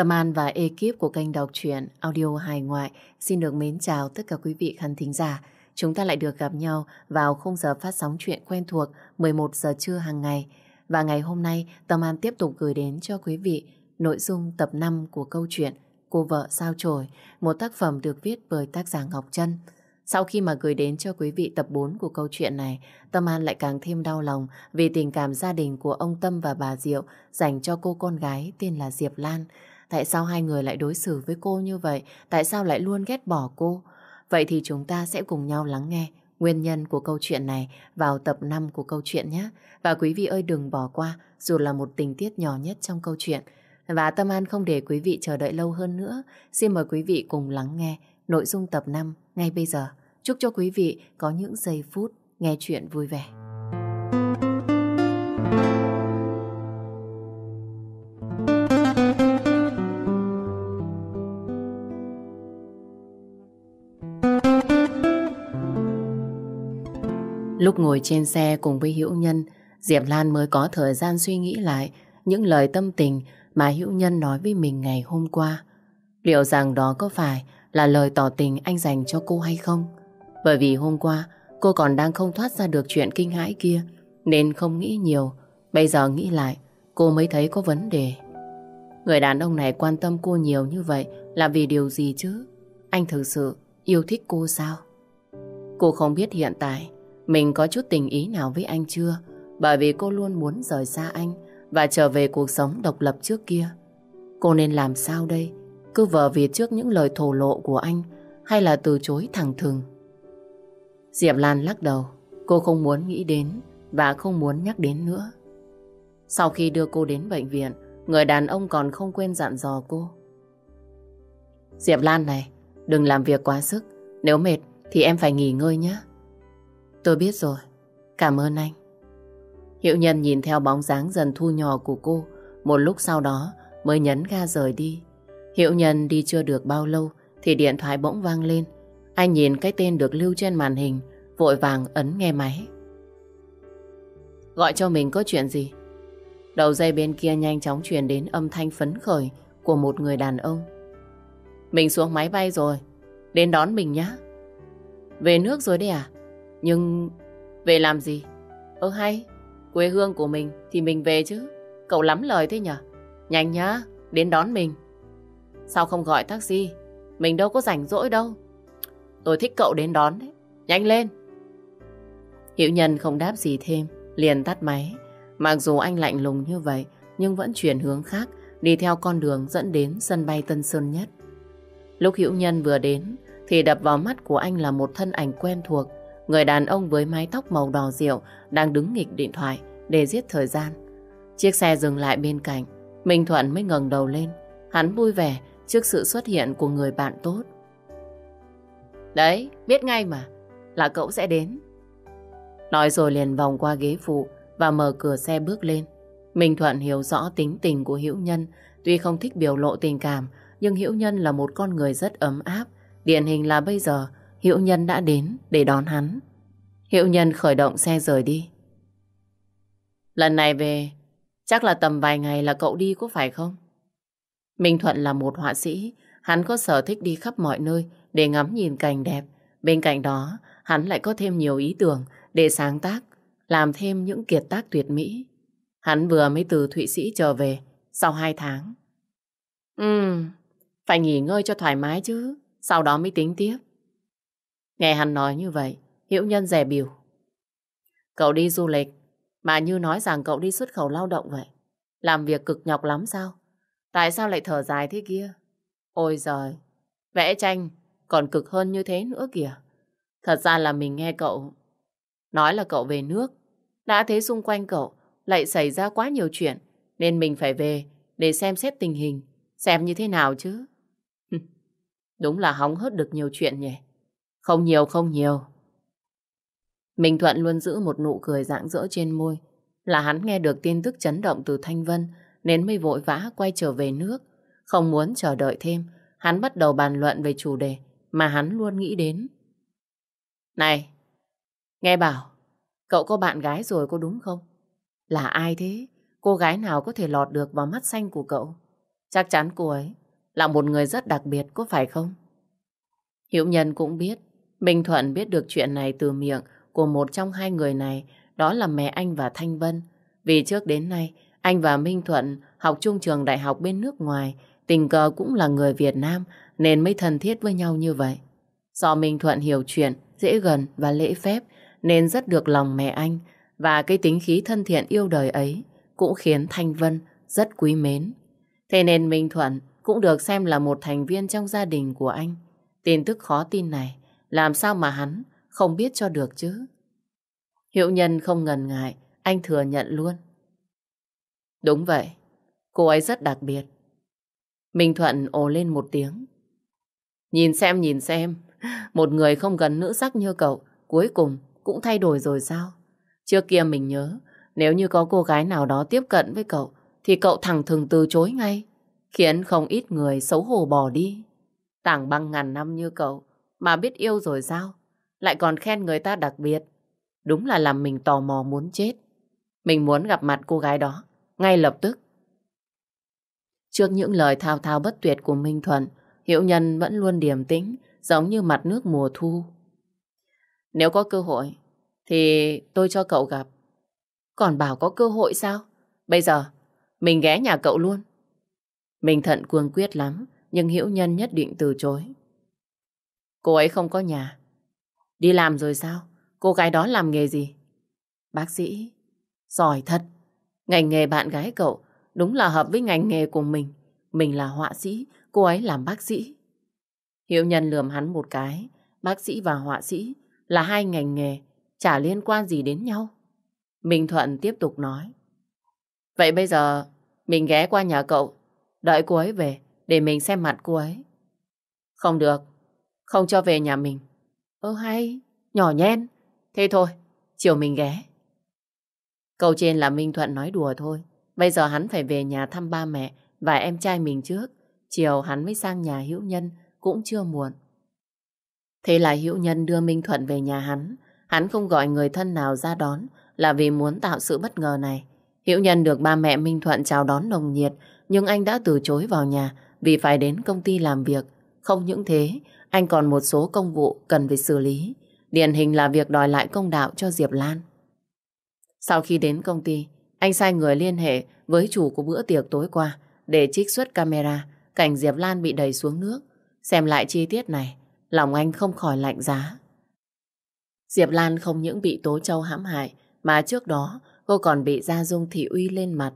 Tâm An và ekip của kênh đọc truyện audio hài ngoại xin được mến chào tất cả quý vị khán thính giả. Chúng ta lại được gặp nhau vào khung giờ phát sóng chuyện quen thuộc 11 giờ trưa hàng ngày. Và ngày hôm nay Tâm An tiếp tục gửi đến cho quý vị nội dung tập 5 của câu chuyện Cô vợ sao chổi, một tác phẩm được viết bởi tác giả Ngọc Trân. Sau khi mà gửi đến cho quý vị tập 4 của câu chuyện này, Tâm An lại càng thêm đau lòng vì tình cảm gia đình của ông Tâm và bà Diệu dành cho cô con gái tên là Diệp Lan. Tại sao hai người lại đối xử với cô như vậy? Tại sao lại luôn ghét bỏ cô? Vậy thì chúng ta sẽ cùng nhau lắng nghe nguyên nhân của câu chuyện này vào tập 5 của câu chuyện nhé. Và quý vị ơi, đừng bỏ qua, dù là một tình tiết nhỏ nhất trong câu chuyện. Và Tâm An không để quý vị chờ đợi lâu hơn nữa. Xin mời quý vị cùng lắng nghe nội dung tập 5 ngay bây giờ. Chúc cho quý vị có những giây phút nghe chuyện vui vẻ. Lúc ngồi trên xe cùng với Hữu Nhân, Diệp Lan mới có thời gian suy nghĩ lại những lời tâm tình mà Hữu Nhân nói với mình ngày hôm qua. Liệu rằng đó có phải là lời tỏ tình anh dành cho cô hay không? Bởi vì hôm qua cô còn đang không thoát ra được chuyện kinh hãi kia nên không nghĩ nhiều. Bây giờ nghĩ lại cô mới thấy có vấn đề. Người đàn ông này quan tâm cô nhiều như vậy là vì điều gì chứ? Anh thực sự yêu thích cô sao? Cô không biết hiện tại mình có chút tình ý nào với anh chưa bởi vì cô luôn muốn rời xa anh và trở về cuộc sống độc lập trước kia. Cô nên làm sao đây? Cứ vờ việc trước những lời thổ lộ của anh hay là từ chối thẳng thừng? Diệp Lan lắc đầu. Cô không muốn nghĩ đến và không muốn nhắc đến nữa. Sau khi đưa cô đến bệnh viện, người đàn ông còn không quên dặn dò cô. Diệp Lan này, đừng làm việc quá sức. Nếu mệt thì em phải nghỉ ngơi nhé. Tôi biết rồi. Cảm ơn anh. Hiệu nhân nhìn theo bóng dáng dần thu nhỏ của cô. Một lúc sau đó mới nhấn ga rời đi. Hiệu nhân đi chưa được bao lâu thì điện thoại bỗng vang lên. Anh nhìn cái tên được lưu trên màn hình, vội vàng ấn nghe máy. Gọi cho mình có chuyện gì? Đầu dây bên kia nhanh chóng truyền đến âm thanh phấn khởi của một người đàn ông. Mình xuống máy bay rồi, đến đón mình nhé. Về nước rồi đấy à? Nhưng về làm gì? Ơ hay, quê hương của mình thì mình về chứ. Cậu lắm lời thế nhở? Nhanh nhá, đến đón mình. Sao không gọi taxi? Mình đâu có rảnh rỗi đâu. Tôi thích cậu đến đón đấy. Nhanh lên. Hiệu nhân không đáp gì thêm, liền tắt máy. Mặc dù anh lạnh lùng như vậy, nhưng vẫn chuyển hướng khác, đi theo con đường dẫn đến sân bay Tân Sơn Nhất. Lúc Hữu Nhân vừa đến, thì đập vào mắt của anh là một thân ảnh quen thuộc, người đàn ông với mái tóc màu đỏ rượu đang đứng nghịch điện thoại để giết thời gian. Chiếc xe dừng lại bên cạnh, Minh Thuận mới ngẩng đầu lên. Hắn vui vẻ trước sự xuất hiện của người bạn tốt. Đấy, biết ngay mà, là cậu sẽ đến. Nói rồi liền vòng qua ghế phụ và mở cửa xe bước lên. Minh Thuận hiểu rõ tính tình của Hữu Nhân, tuy không thích biểu lộ tình cảm, nhưng Hữu Nhân là một con người rất ấm áp. Điển hình là bây giờ, Hữu Nhân đã đến để đón hắn. Hữu Nhân khởi động xe rời đi. Lần này về, chắc là tầm vài ngày là cậu đi có phải không? Minh Thuận là một họa sĩ, hắn có sở thích đi khắp mọi nơi để ngắm nhìn cảnh đẹp. Bên cạnh đó, hắn lại có thêm nhiều ý tưởng để sáng tác, làm thêm những kiệt tác tuyệt mỹ. Hắn vừa mới từ Thụy Sĩ trở về, sau hai tháng. Ừ, phải nghỉ ngơi cho thoải mái chứ, sau đó mới tính tiếp. Nghe hắn nói như vậy, Hiểu Nhân rẻ biểu. Cậu đi du lịch, mà như nói rằng cậu đi xuất khẩu lao động vậy. Làm việc cực nhọc lắm sao? Tại sao lại thở dài thế kia? Ôi giời, vẽ tranh còn cực hơn như thế nữa kìa. Thật ra là mình nghe cậu nói là cậu về nước. Đã thế xung quanh cậu lại xảy ra quá nhiều chuyện nên mình phải về để xem xét tình hình, xem như thế nào chứ. Đúng là hóng hớt được nhiều chuyện nhỉ. Không nhiều không nhiều. Minh Thuận luôn giữ một nụ cười rạng rỡ trên môi. Là hắn nghe được tin tức chấn động từ Thanh Vân nên mới vội vã quay trở về nước. Không muốn chờ đợi thêm, hắn bắt đầu bàn luận về chủ đề mà hắn luôn nghĩ đến. Này, nghe bảo, cậu có bạn gái rồi có đúng không? Là ai thế? Cô gái nào có thể lọt được vào mắt xanh của cậu? Chắc chắn cô ấy là một người rất đặc biệt, có phải không? Hiệu Nhân cũng biết, Minh Thuận biết được chuyện này từ miệng của một trong hai người này, đó là mẹ anh và Thanh Vân. Vì trước đến nay, anh và Minh Thuận học chung trường đại học bên nước ngoài, tình cờ cũng là người Việt Nam nên mới thân thiết với nhau như vậy. Do Minh Thuận hiểu chuyện, dễ gần và lễ phép nên rất được lòng mẹ anh và cái tính khí thân thiện yêu đời ấy cũng khiến Thanh Vân rất quý mến. Thế nên Minh Thuận cũng được xem là một thành viên trong gia đình của anh. Tin tức khó tin này, làm sao mà hắn không biết cho được chứ? Hiệu nhân không ngần ngại, anh thừa nhận luôn. Đúng vậy, cô ấy rất đặc biệt. Minh Thuận ồ lên một tiếng. Nhìn xem, nhìn xem, một người không gần nữ sắc như cậu, cuối cùng cũng thay đổi rồi sao? Trước kia mình nhớ, nếu như có cô gái nào đó tiếp cận với cậu, thì cậu thẳng thừng từ chối ngay, khiến không ít người xấu hổ bỏ đi. Tảng băng ngàn năm như cậu, mà biết yêu rồi sao? Lại còn khen người ta đặc biệt. Đúng là làm mình tò mò muốn chết. Mình muốn gặp mặt cô gái đó, ngay lập tức. Trước những lời thao thao bất tuyệt của Minh Thuận, Hiệu Nhân vẫn luôn điềm tĩnh, giống như mặt nước mùa thu. Nếu có cơ hội, thì tôi cho cậu gặp. Còn bảo có cơ hội sao? Bây giờ, mình ghé nhà cậu luôn. Mình thận cuồng quyết lắm, nhưng Hiệu Nhân nhất định từ chối. Cô ấy không có nhà. Đi làm rồi sao? Cô gái đó làm nghề gì? Bác sĩ. Giỏi thật. Ngành nghề bạn gái cậu đúng là hợp với ngành nghề của mình. Mình là họa sĩ, cô ấy làm bác sĩ. Hiệu nhân lườm hắn một cái. Bác sĩ và họa sĩ là hai ngành nghề, chả liên quan gì đến nhau. Minh Thuận tiếp tục nói. Vậy bây giờ mình ghé qua nhà cậu, đợi cô ấy về để mình xem mặt cô ấy. Không được, không cho về nhà mình. Ơ hay, nhỏ nhen. Thế thôi, chiều mình ghé. Câu trên là Minh Thuận nói đùa thôi. Bây giờ hắn phải về nhà thăm ba mẹ và em trai mình trước. Chiều hắn mới sang nhà hữu nhân, cũng chưa muộn. Thế là hữu nhân đưa Minh Thuận về nhà hắn. Hắn không gọi người thân nào ra đón là vì muốn tạo sự bất ngờ này. Hữu nhân được ba mẹ Minh Thuận chào đón nồng nhiệt, nhưng anh đã từ chối vào nhà vì phải đến công ty làm việc. Không những thế, anh còn một số công vụ cần phải xử lý. Điển hình là việc đòi lại công đạo cho Diệp Lan. Sau khi đến công ty, anh sai người liên hệ với chủ của bữa tiệc tối qua để trích xuất camera cảnh Diệp Lan bị đẩy xuống nước. Xem lại chi tiết này, lòng anh không khỏi lạnh giá. Diệp Lan không những bị Tố Châu hãm hại, mà trước đó cô còn bị Gia Dung thị uy lên mặt.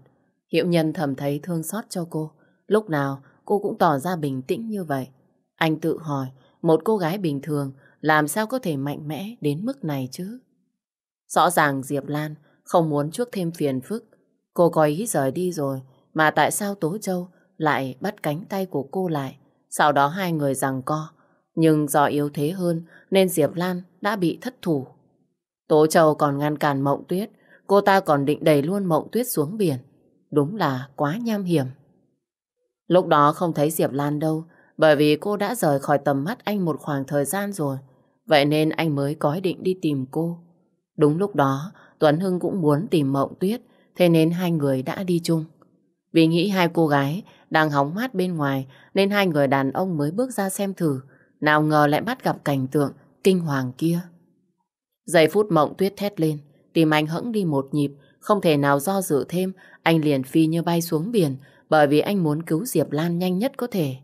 Hiệu nhân thầm thấy thương xót cho cô. Lúc nào cô cũng tỏ ra bình tĩnh như vậy. Anh tự hỏi, một cô gái bình thường làm sao có thể mạnh mẽ đến mức này chứ? Rõ ràng Diệp Lan không muốn chuốc thêm phiền phức. Cô có ý rời đi rồi, mà tại sao Tố Châu lại bắt cánh tay của cô lại? Sau đó hai người giằng co. Nhưng do yếu thế hơn nên Diệp Lan đã bị thất thủ. Tố Châu còn ngăn cản Mộng Tuyết, cô ta còn định đẩy luôn Mộng Tuyết xuống biển. Đúng là quá nham hiểm. Lúc đó không thấy Diệp Lan đâu, bởi vì cô đã rời khỏi tầm mắt anh một khoảng thời gian rồi. Vậy nên anh mới có ý định đi tìm cô. Đúng lúc đó, Tuấn Hưng cũng muốn tìm Mộng Tuyết, thế nên hai người đã đi chung. Vì nghĩ hai cô gái đang hóng mát bên ngoài, nên hai người đàn ông mới bước ra xem thử. Nào ngờ lại bắt gặp cảnh tượng kinh hoàng kia. Giây phút Mộng Tuyết thét lên, tìm anh hững đi một nhịp, không thể nào do dự thêm, anh liền phi như bay xuống biển, bởi vì anh muốn cứu Diệp Lan nhanh nhất có thể.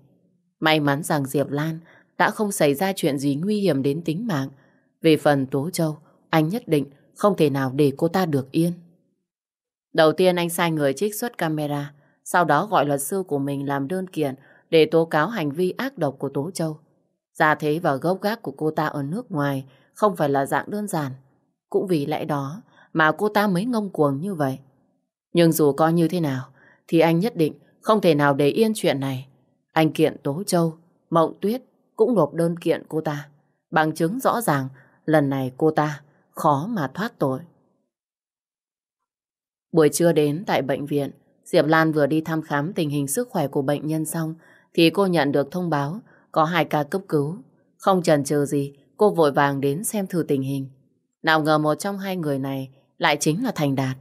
May mắn rằng Diệp Lan đã không xảy ra chuyện gì nguy hiểm đến tính mạng. Về phần Tố Châu, anh nhất định không thể nào để cô ta được yên. Đầu tiên anh sai người trích xuất camera, sau đó gọi luật sư của mình làm đơn kiện để tố cáo hành vi ác độc của Tố Châu. Gia thế và gốc gác của cô ta ở nước ngoài không phải là dạng đơn giản. Cũng vì lẽ đó mà cô ta mới ngông cuồng như vậy. Nhưng dù có như thế nào, thì anh nhất định không thể nào để yên chuyện này. Anh kiện Tố Châu, Mộng Tuyết cũng nộp đơn kiện cô ta. Bằng chứng rõ ràng lần này cô ta khó mà thoát tội. Buổi trưa đến tại bệnh viện, Diệp Lan vừa đi thăm khám tình hình sức khỏe của bệnh nhân xong thì cô nhận được thông báo có hai ca cấp cứu. Không chần chừ gì, cô vội vàng đến xem thử tình hình. Nào ngờ một trong hai người này lại chính là Thành Đạt.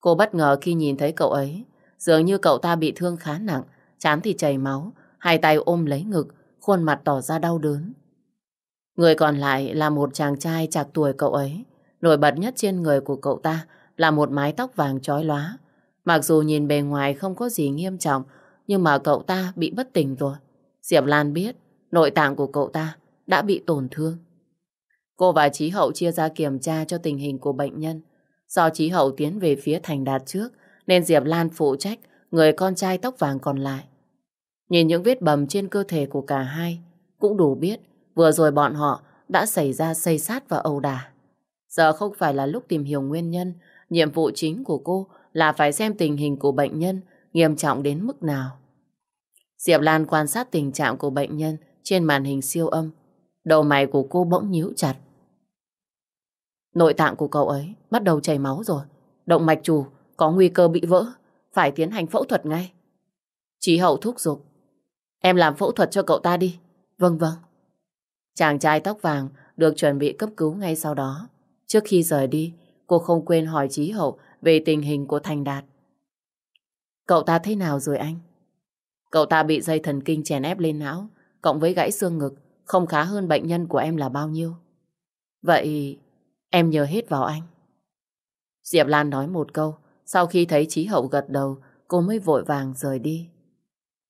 Cô bất ngờ khi nhìn thấy cậu ấy. Dường như cậu ta bị thương khá nặng, chán thì chảy máu, hai tay ôm lấy ngực, khuôn mặt tỏ ra đau đớn. Người còn lại là một chàng trai chạc tuổi cậu ấy. Nổi bật nhất trên người của cậu ta là một mái tóc vàng chói lóa. Mặc dù nhìn bề ngoài không có gì nghiêm trọng, nhưng mà cậu ta bị bất tỉnh rồi. Diệp Lan biết nội tạng của cậu ta đã bị tổn thương. Cô và Chí Hậu chia ra kiểm tra cho tình hình của bệnh nhân. Do Chí Hậu tiến về phía Thành Đạt trước, nên Diệp Lan phụ trách người con trai tóc vàng còn lại. Nhìn những vết bầm trên cơ thể của cả hai, cũng đủ biết vừa rồi bọn họ đã xảy ra xây sát và ẩu đả. Giờ không phải là lúc tìm hiểu nguyên nhân, nhiệm vụ chính của cô là phải xem tình hình của bệnh nhân nghiêm trọng đến mức nào. Diệp Lan quan sát tình trạng của bệnh nhân trên màn hình siêu âm. Đầu mày của cô bỗng nhíu chặt. Nội tạng của cậu ấy bắt đầu chảy máu rồi. Động mạch chủ có nguy cơ bị vỡ, phải tiến hành phẫu thuật ngay. Chí hậu thúc giục. Em làm phẫu thuật cho cậu ta đi. Vâng vâng. Chàng trai tóc vàng được chuẩn bị cấp cứu ngay sau đó. Trước khi rời đi, cô không quên hỏi Chí hậu về tình hình của Thành Đạt. Cậu ta thế nào rồi anh? Cậu ta bị dây thần kinh chèn ép lên não, cộng với gãy xương ngực, không khá hơn bệnh nhân của em là bao nhiêu. Vậy em nhờ hết vào anh. Diệp Lan nói một câu, sau khi thấy Trí Hậu gật đầu, cô mới vội vàng rời đi.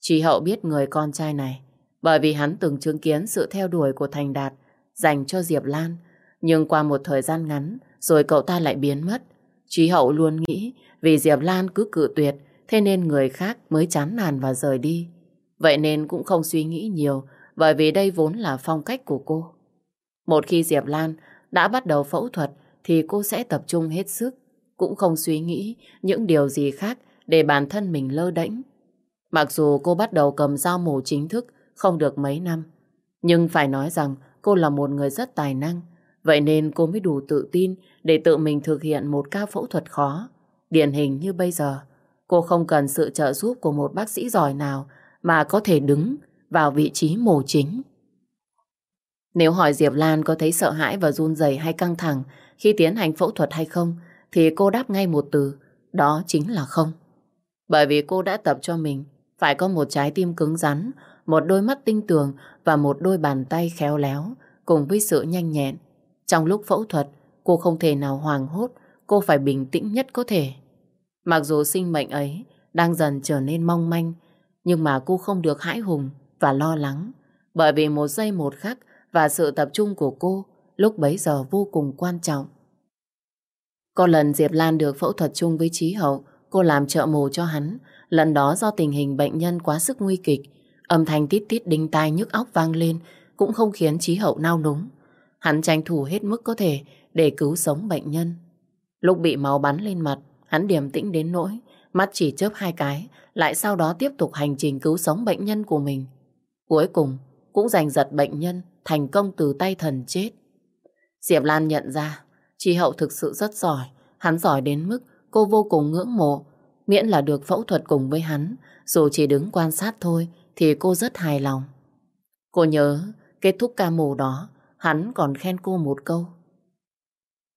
Chị Hậu biết người con trai này, bởi vì hắn từng chứng kiến sự theo đuổi của Thành Đạt dành cho Diệp Lan, nhưng qua một thời gian ngắn, rồi cậu ta lại biến mất. Chị Hậu luôn nghĩ vì Diệp Lan cứ cự tuyệt, thế nên người khác mới chán nản và rời đi. Vậy nên cũng không suy nghĩ nhiều, bởi vì đây vốn là phong cách của cô. Một khi Diệp Lan đã bắt đầu phẫu thuật, thì cô sẽ tập trung hết sức, cũng không suy nghĩ những điều gì khác để bản thân mình lơ đễnh. Mặc dù cô bắt đầu cầm dao mổ chính thức không được mấy năm, nhưng phải nói rằng cô là một người rất tài năng, vậy nên cô mới đủ tự tin để tự mình thực hiện một ca phẫu thuật khó. Điển hình như bây giờ, cô không cần sự trợ giúp của một bác sĩ giỏi nào mà có thể đứng vào vị trí mổ chính. Nếu hỏi Diệp Lan có thấy sợ hãi và run rẩy hay căng thẳng khi tiến hành phẫu thuật hay không, thì cô đáp ngay một từ, đó chính là không. Bởi vì cô đã tập cho mình phải có một trái tim cứng rắn, một đôi mắt tinh tường và một đôi bàn tay khéo léo cùng với sự nhanh nhẹn. Trong lúc phẫu thuật, cô không thể nào hoàng hốt, cô phải bình tĩnh nhất có thể. Mặc dù sinh mệnh ấy đang dần trở nên mong manh, nhưng mà cô không được hãi hùng và lo lắng, bởi vì một giây một khắc và sự tập trung của cô lúc bấy giờ vô cùng quan trọng. Có lần Diệp Lan được phẫu thuật chung với Trí Hậu, cô làm trợ mồ cho hắn. Lần đó do tình hình bệnh nhân quá sức nguy kịch, âm thanh tít tít đinh tai nhức óc vang lên cũng không khiến Chí Hậu nao núng. Hắn tranh thủ hết mức có thể để cứu sống bệnh nhân. Lúc bị máu bắn lên mặt, hắn điềm tĩnh đến nỗi, mắt chỉ chớp hai cái, lại sau đó tiếp tục hành trình cứu sống bệnh nhân của mình. Cuối cùng, cũng giành giật bệnh nhân thành công từ tay thần chết. Diệp Lan nhận ra, Chi Hậu thực sự rất giỏi, hắn giỏi đến mức cô vô cùng ngưỡng mộ, miễn là được phẫu thuật cùng với hắn, dù chỉ đứng quan sát thôi thì cô rất hài lòng. Cô nhớ, kết thúc ca mổ đó, hắn còn khen cô một câu.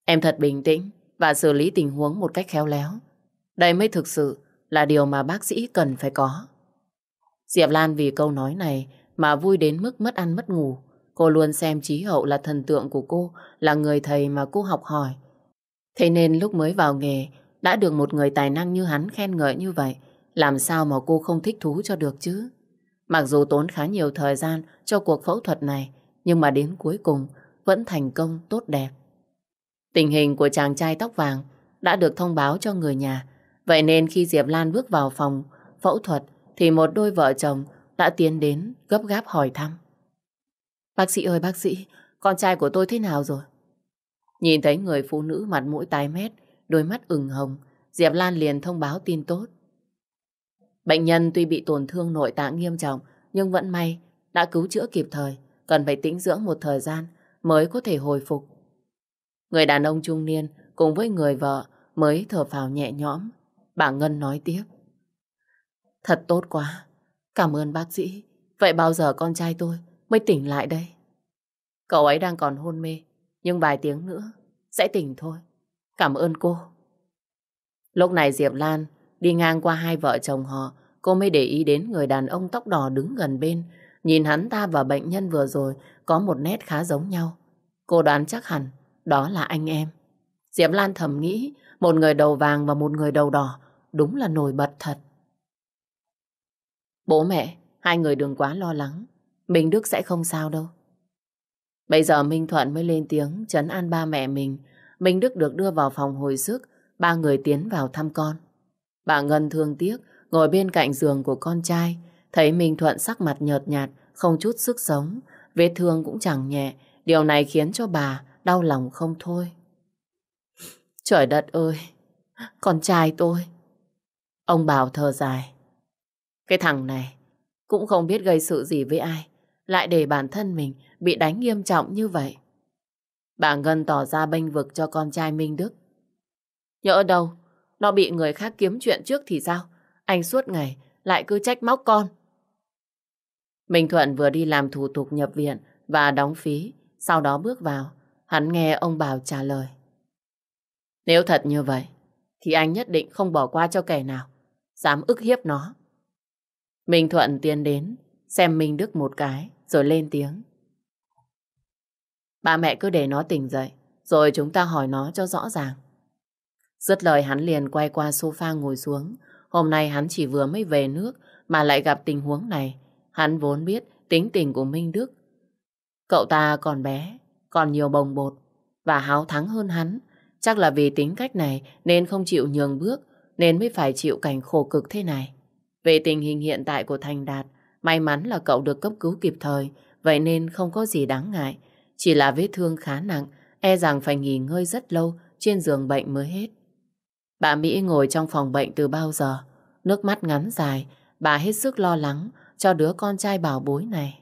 Em thật bình tĩnh và xử lý tình huống một cách khéo léo. Đây mới thực sự là điều mà bác sĩ cần phải có. Diệp Lan vì câu nói này mà vui đến mức mất ăn mất ngủ. Cô luôn xem Trí Hậu là thần tượng của cô, là người thầy mà cô học hỏi. Thế nên lúc mới vào nghề, đã được một người tài năng như hắn khen ngợi như vậy, làm sao mà cô không thích thú cho được chứ? Mặc dù tốn khá nhiều thời gian cho cuộc phẫu thuật này, nhưng mà đến cuối cùng vẫn thành công tốt đẹp. Tình hình của chàng trai tóc vàng đã được thông báo cho người nhà, vậy nên khi Diệp Lan bước vào phòng phẫu thuật thì một đôi vợ chồng đã tiến đến gấp gáp hỏi thăm. Bác sĩ ơi bác sĩ, con trai của tôi thế nào rồi? Nhìn thấy người phụ nữ mặt mũi tái mét, đôi mắt ửng hồng, Diệp Lan liền thông báo tin tốt. Bệnh nhân tuy bị tổn thương nội tạng nghiêm trọng, nhưng vẫn may đã cứu chữa kịp thời, cần phải tĩnh dưỡng một thời gian mới có thể hồi phục. Người đàn ông trung niên cùng với người vợ mới thở phào nhẹ nhõm. Bà Ngân nói tiếp. Thật tốt quá, cảm ơn bác sĩ. Vậy bao giờ con trai tôi mới tỉnh lại đây. Cậu ấy đang còn hôn mê, nhưng vài tiếng nữa sẽ tỉnh thôi. Cảm ơn cô. Lúc này Diệp Lan đi ngang qua hai vợ chồng họ cô mới để ý đến người đàn ông tóc đỏ đứng gần bên. Nhìn hắn ta và bệnh nhân vừa rồi có một nét khá giống nhau. Cô đoán chắc hẳn đó là anh em. Diệp Lan thầm nghĩ một người đầu vàng và một người đầu đỏ đúng là nổi bật thật. Bố mẹ, hai người đừng quá lo lắng. Minh Đức sẽ không sao đâu. Bây giờ Minh Thuận mới lên tiếng chấn an ba mẹ mình. Minh Đức được đưa vào phòng hồi sức, ba người tiến vào thăm con. Bà Ngân thương tiếc, ngồi bên cạnh giường của con trai, thấy Minh Thuận sắc mặt nhợt nhạt, không chút sức sống, vết thương cũng chẳng nhẹ, điều này khiến cho bà đau lòng không thôi. Trời đất ơi, con trai tôi. Ông Bảo thở dài. Cái thằng này cũng không biết gây sự gì với ai, lại để bản thân mình bị đánh nghiêm trọng như vậy. Bà Ngân tỏ ra bênh vực cho con trai Minh Đức. Nhỡ đâu, nó bị người khác kiếm chuyện trước thì sao? Anh suốt ngày lại cứ trách móc con. Minh Thuận vừa đi làm thủ tục nhập viện và đóng phí, sau đó bước vào. Hắn nghe ông Bảo trả lời. Nếu thật như vậy, thì anh nhất định không bỏ qua cho kẻ nào, dám ức hiếp nó. Minh Thuận tiến đến, xem Minh Đức một cái, rồi lên tiếng. Ba mẹ cứ để nó tỉnh dậy, rồi chúng ta hỏi nó cho rõ ràng. Dứt lời hắn liền quay qua sofa ngồi xuống. Hôm nay hắn chỉ vừa mới về nước mà lại gặp tình huống này. Hắn vốn biết tính tình của Minh Đức. Cậu ta còn bé, còn nhiều bồng bột và háo thắng hơn hắn. Chắc là vì tính cách này nên không chịu nhường bước nên mới phải chịu cảnh khổ cực thế này. Về tình hình hiện tại của Thành Đạt, may mắn là cậu được cấp cứu kịp thời, vậy nên không có gì đáng ngại. Chỉ là vết thương khá nặng, e rằng phải nghỉ ngơi rất lâu trên giường bệnh mới hết. Bà Mỹ ngồi trong phòng bệnh từ bao giờ, nước mắt ngắn dài, bà hết sức lo lắng cho đứa con trai bảo bối này.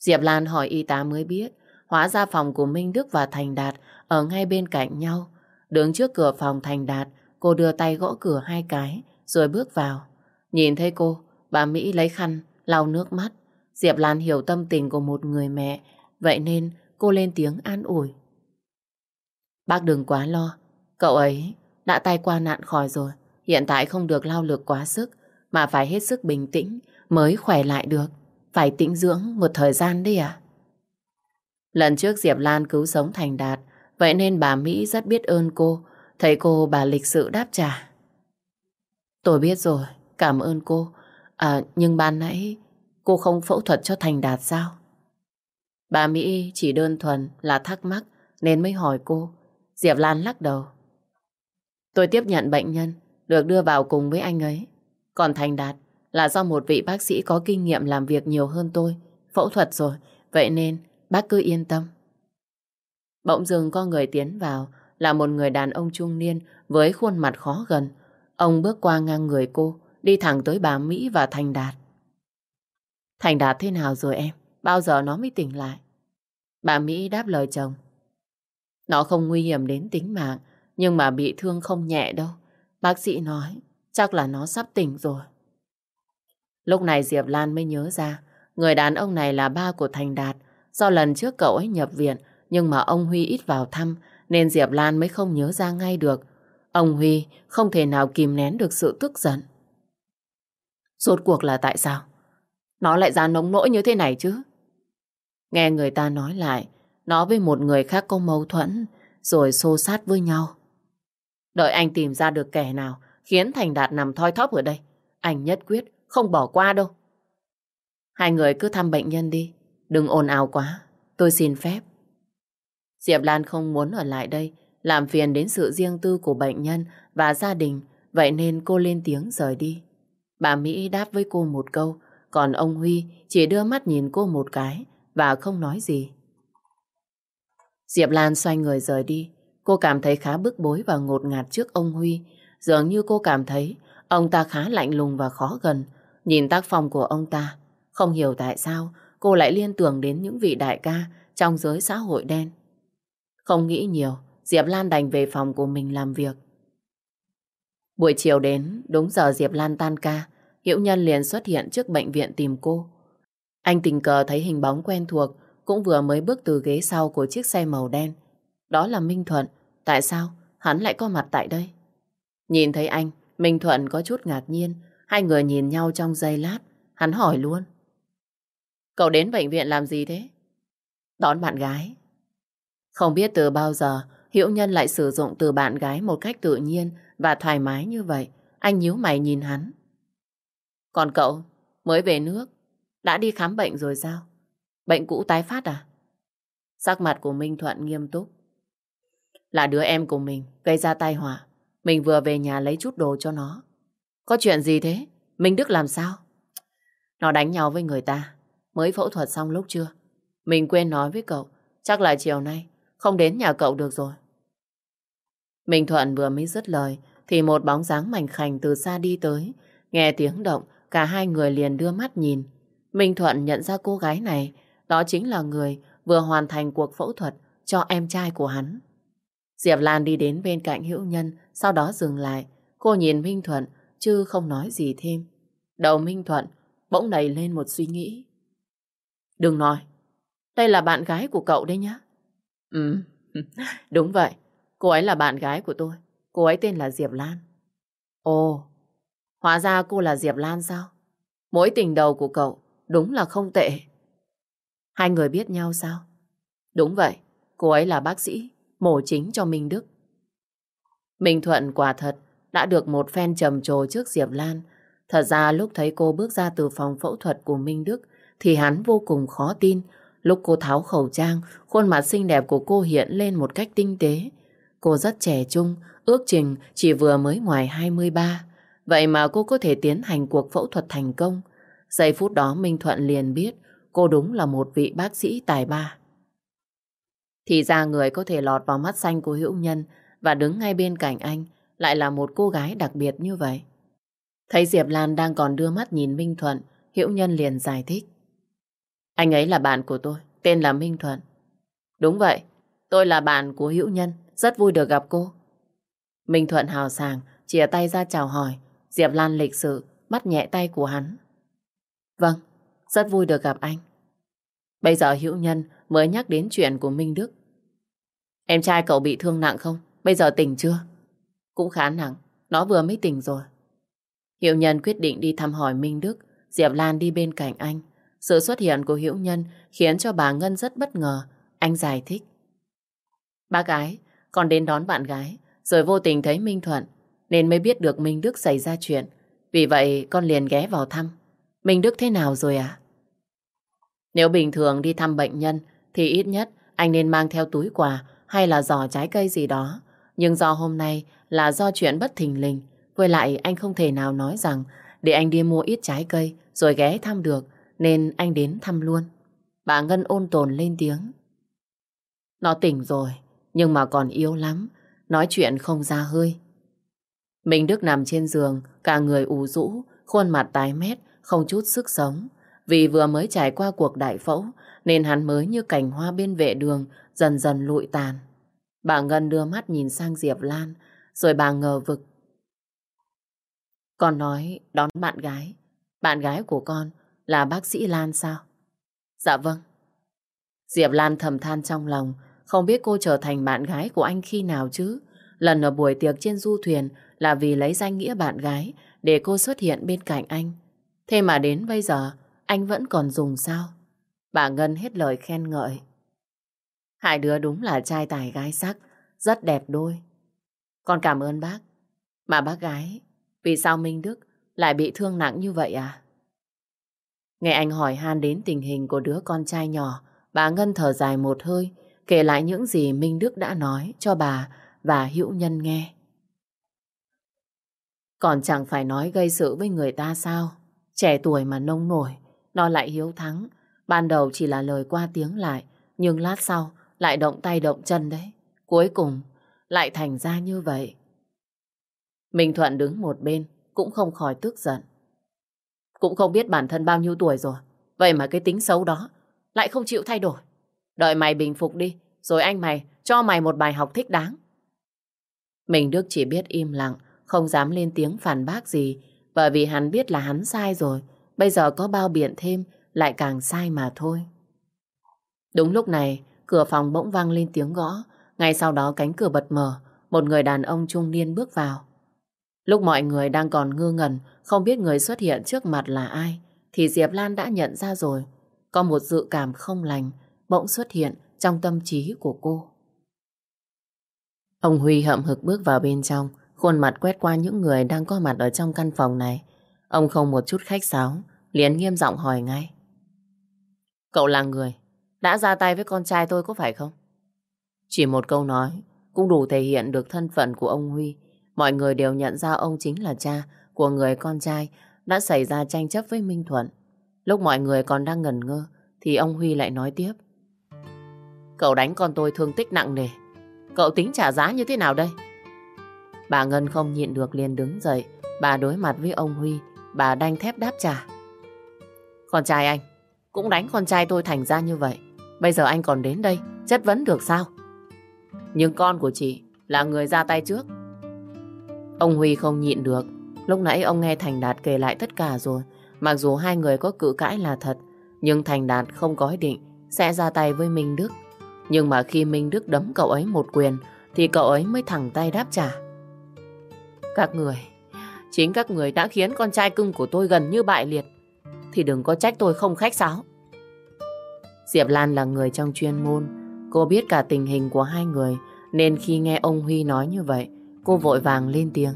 Diệp Lan hỏi y tá mới biết, hóa ra phòng của Minh Đức và Thành Đạt ở ngay bên cạnh nhau. Đứng trước cửa phòng Thành Đạt, cô đưa tay gõ cửa hai cái, rồi bước vào. Nhìn thấy cô, bà Mỹ lấy khăn, lau nước mắt. Diệp Lan hiểu tâm tình của một người mẹ, vậy nên cô lên tiếng an ủi. Bác đừng quá lo, cậu ấy đã tay qua nạn khỏi rồi, hiện tại không được lao lực quá sức, mà phải hết sức bình tĩnh mới khỏe lại được. Phải tĩnh dưỡng một thời gian đi à? Lần trước Diệp Lan cứu sống Thành Đạt, vậy nên bà Mỹ rất biết ơn cô, thấy cô bà lịch sự đáp trả. Tôi biết rồi, cảm ơn cô. À, nhưng ban nãy cô không phẫu thuật cho Thành Đạt sao? Bà Mỹ chỉ đơn thuần là thắc mắc nên mới hỏi cô. Diệp Lan lắc đầu. Tôi tiếp nhận bệnh nhân, được đưa vào cùng với anh ấy. Còn Thành Đạt là do một vị bác sĩ có kinh nghiệm làm việc nhiều hơn tôi, phẫu thuật rồi, vậy nên bác cứ yên tâm. Bỗng dưng có người tiến vào, là một người đàn ông trung niên với khuôn mặt khó gần. Ông bước qua ngang người cô, đi thẳng tới bà Mỹ và Thành Đạt. Thành Đạt thế nào rồi em? Bao giờ nó mới tỉnh lại? Bà Mỹ đáp lời chồng. Nó không nguy hiểm đến tính mạng, nhưng mà bị thương không nhẹ đâu. Bác sĩ nói, chắc là nó sắp tỉnh rồi. Lúc này Diệp Lan mới nhớ ra, người đàn ông này là ba của Thành Đạt. Do lần trước cậu ấy nhập viện, nhưng mà ông Huy ít vào thăm, nên Diệp Lan mới không nhớ ra ngay được. Ông Huy không thể nào kìm nén được sự tức giận. Rốt cuộc là tại sao? Nó lại ra nóng nỗi như thế này chứ? Nghe người ta nói lại, nó với một người khác có mâu thuẫn, rồi xô sát với nhau. Đợi anh tìm ra được kẻ nào khiến Thành Đạt nằm thoi thóp ở đây, anh nhất quyết không bỏ qua đâu. Hai người cứ thăm bệnh nhân đi, đừng ồn ào quá, tôi xin phép. Diệp Lan không muốn ở lại đây, làm phiền đến sự riêng tư của bệnh nhân và gia đình, vậy nên cô lên tiếng rời đi. Bà Mỹ đáp với cô một câu, còn ông Huy chỉ đưa mắt nhìn cô một cái và không nói gì. Diệp Lan xoay người rời đi, cô cảm thấy khá bức bối và ngột ngạt trước ông Huy. Dường như cô cảm thấy ông ta khá lạnh lùng và khó gần. Nhìn tác phong của ông ta, không hiểu tại sao cô lại liên tưởng đến những vị đại ca trong giới xã hội đen. Không nghĩ nhiều, Diệp Lan đành về phòng của mình làm việc. Buổi chiều đến, đúng giờ Diệp Lan tan ca, Hiệu Nhân liền xuất hiện trước bệnh viện tìm cô. Anh tình cờ thấy hình bóng quen thuộc, cũng vừa mới bước từ ghế sau của chiếc xe màu đen. Đó là Minh Thuận. Tại sao hắn lại có mặt tại đây? Nhìn thấy anh, Minh Thuận có chút ngạc nhiên, Hai người nhìn nhau trong giây lát, hắn hỏi luôn. Cậu đến bệnh viện làm gì thế? Đón bạn gái. Không biết từ bao giờ Hiễu Nhân lại sử dụng từ bạn gái một cách tự nhiên và thoải mái như vậy. Anh nhíu mày nhìn hắn. Còn cậu, mới về nước, đã đi khám bệnh rồi sao? Bệnh cũ tái phát à? Sắc mặt của Minh Thuận nghiêm túc. Là đứa em của mình gây ra tai họa. Mình vừa về nhà lấy chút đồ cho nó. Có chuyện gì thế? Minh Đức làm sao? Nó đánh nhau với người ta. Mới phẫu thuật xong lúc chưa? Mình quên nói với cậu. Chắc là chiều nay không đến nhà cậu được rồi. Minh Thuận vừa mới dứt lời thì một bóng dáng mảnh khảnh từ xa đi tới. Nghe tiếng động, cả hai người liền đưa mắt nhìn. Minh Thuận nhận ra cô gái này, đó chính là người vừa hoàn thành cuộc phẫu thuật cho em trai của hắn. Diệp Lan đi đến bên cạnh hữu nhân, sau đó dừng lại. Cô nhìn Minh Thuận, chứ không nói gì thêm. Đầu Minh Thuận bỗng đầy lên một suy nghĩ. Đừng nói, đây là bạn gái của cậu đấy nhá. Ừ, đúng vậy. Cô ấy là bạn gái của tôi. Cô ấy tên là Diệp Lan. Ồ, hóa ra cô là Diệp Lan sao? Mỗi tình đầu của cậu đúng là không tệ. Hai người biết nhau sao? Đúng vậy, cô ấy là bác sĩ, mổ chính cho Minh Đức. Minh Thuận quả thật đã được một phen trầm trồ trước Diệp Lan. Thật ra lúc thấy cô bước ra từ phòng phẫu thuật của Minh Đức thì hắn vô cùng khó tin. Lúc cô tháo khẩu trang, khuôn mặt xinh đẹp của cô hiện lên một cách tinh tế. Cô rất trẻ trung, ước chừng chỉ vừa mới ngoài 23. Vậy mà cô có thể tiến hành cuộc phẫu thuật thành công. Giây phút đó Minh Thuận liền biết cô đúng là một vị bác sĩ tài ba. Thì ra người có thể lọt vào mắt xanh của hữu nhân và đứng ngay bên cạnh anh lại là một cô gái đặc biệt như vậy. Thấy Diệp Lan đang còn đưa mắt nhìn Minh Thuận, hữu nhân liền giải thích. Anh ấy là bạn của tôi, tên là Minh Thuận. Đúng vậy, tôi là bạn của hữu nhân, rất vui được gặp cô. Minh Thuận hào sảng, chìa tay ra chào hỏi. Diệp Lan lịch sự, bắt nhẹ tay của hắn. Vâng, rất vui được gặp anh. Bây giờ hữu nhân mới nhắc đến chuyện của Minh Đức. Em trai cậu bị thương nặng không? Bây giờ tỉnh chưa? Cũng khá nặng, nó vừa mới tỉnh rồi. Hiệu nhân quyết định đi thăm hỏi Minh Đức, Diệp Lan đi bên cạnh anh. Sự xuất hiện của Hiệu nhân khiến cho bà Ngân rất bất ngờ. Anh giải thích. Bác gái, con đến đón bạn gái, rồi vô tình thấy Minh Thuận, nên mới biết được Minh Đức xảy ra chuyện. Vì vậy con liền ghé vào thăm. Minh Đức thế nào rồi à? Nếu bình thường đi thăm bệnh nhân, thì ít nhất anh nên mang theo túi quà hay là giỏ trái cây gì đó. Nhưng do hôm nay là do chuyện bất thình lình, với lại anh không thể nào nói rằng để anh đi mua ít trái cây rồi ghé thăm được, nên anh đến thăm luôn. Bà Ngân ôn tồn lên tiếng. Nó tỉnh rồi, nhưng mà còn yếu lắm, nói chuyện không ra hơi. Minh Đức nằm trên giường, cả người ủ rũ, khuôn mặt tái mét, không chút sức sống. Vì vừa mới trải qua cuộc đại phẫu, nên hắn mới như cành hoa bên vệ đường, dần dần lụi tàn. Bà Ngân đưa mắt nhìn sang Diệp Lan, rồi bà ngờ vực. Con nói đón bạn gái. Bạn gái của con là bác sĩ Lan sao? Dạ vâng. Diệp Lan thầm than trong lòng, không biết cô trở thành bạn gái của anh khi nào chứ. Lần ở buổi tiệc trên du thuyền là vì lấy danh nghĩa bạn gái để cô xuất hiện bên cạnh anh. Thế mà đến bây giờ anh vẫn còn dùng sao? Bà Ngân hết lời khen ngợi. Hai đứa đúng là trai tài gái sắc, rất đẹp đôi. Con cảm ơn bác. Mà bác gái, vì sao Minh Đức lại bị thương nặng như vậy à? Nghe anh hỏi han đến tình hình của đứa con trai nhỏ, bà Ngân thở dài một hơi, kể lại những gì Minh Đức đã nói cho bà và Hữu Nhân nghe. Còn chẳng phải nói gây sự với người ta sao? Trẻ tuổi mà nông nổi, nó lại hiếu thắng. Ban đầu chỉ là lời qua tiếng lại, nhưng lát sau lại động tay động chân đấy. Cuối cùng lại thành ra như vậy. Minh Thuận đứng một bên, cũng không khỏi tức giận. Cũng không biết bản thân bao nhiêu tuổi rồi. Vậy mà cái tính xấu đó lại không chịu thay đổi. Đợi mày bình phục đi, rồi anh mày cho mày một bài học thích đáng. Mình Đức chỉ biết im lặng, không dám lên tiếng phản bác gì, bởi vì hắn biết là hắn sai rồi, bây giờ có bao biện thêm lại càng sai mà thôi. Đúng lúc này, cửa phòng bỗng vang lên tiếng gõ, ngay sau đó cánh cửa bật mở, một người đàn ông trung niên bước vào. Lúc mọi người đang còn ngơ ngẩn, không biết người xuất hiện trước mặt là ai, thì Diệp Lan đã nhận ra rồi. Có một dự cảm không lành bỗng xuất hiện trong tâm trí của cô. Ông Huy hậm hực bước vào bên trong, khuôn mặt quét qua những người đang có mặt ở trong căn phòng này. Ông không một chút khách sáo, liền nghiêm giọng hỏi ngay. Cậu là người, đã ra tay với con trai tôi có phải không? Chỉ một câu nói cũng đủ thể hiện được thân phận của ông Huy. Mọi người đều nhận ra ông chính là cha của người con trai đã xảy ra tranh chấp với Minh Thuận. Lúc mọi người còn đang ngẩn ngơ thì ông Huy lại nói tiếp. Cậu đánh con tôi thương tích nặng nề. Cậu tính trả giá như thế nào đây? Bà Ngân không nhịn được liền đứng dậy. Bà đối mặt với ông Huy. Bà đanh thép đáp trả. Con trai anh cũng đánh con trai tôi thành ra như vậy. Bây giờ anh còn đến đây chất vấn được sao? Nhưng con của chị là người ra tay trước. Ông Huy không nhịn được. Lúc nãy ông nghe Thành Đạt kể lại tất cả rồi. Mặc dù hai người có cự cãi là thật, nhưng Thành Đạt không có ý định sẽ ra tay với Minh Đức. Nhưng mà khi Minh Đức đấm cậu ấy một quyền, thì cậu ấy mới thẳng tay đáp trả. Các người, chính các người đã khiến con trai cưng của tôi gần như bại liệt. Thì đừng có trách tôi không khách sáo. Diệp Lan là người trong chuyên môn. Cô biết cả tình hình của hai người, nên khi nghe ông Huy nói như vậy, cô vội vàng lên tiếng.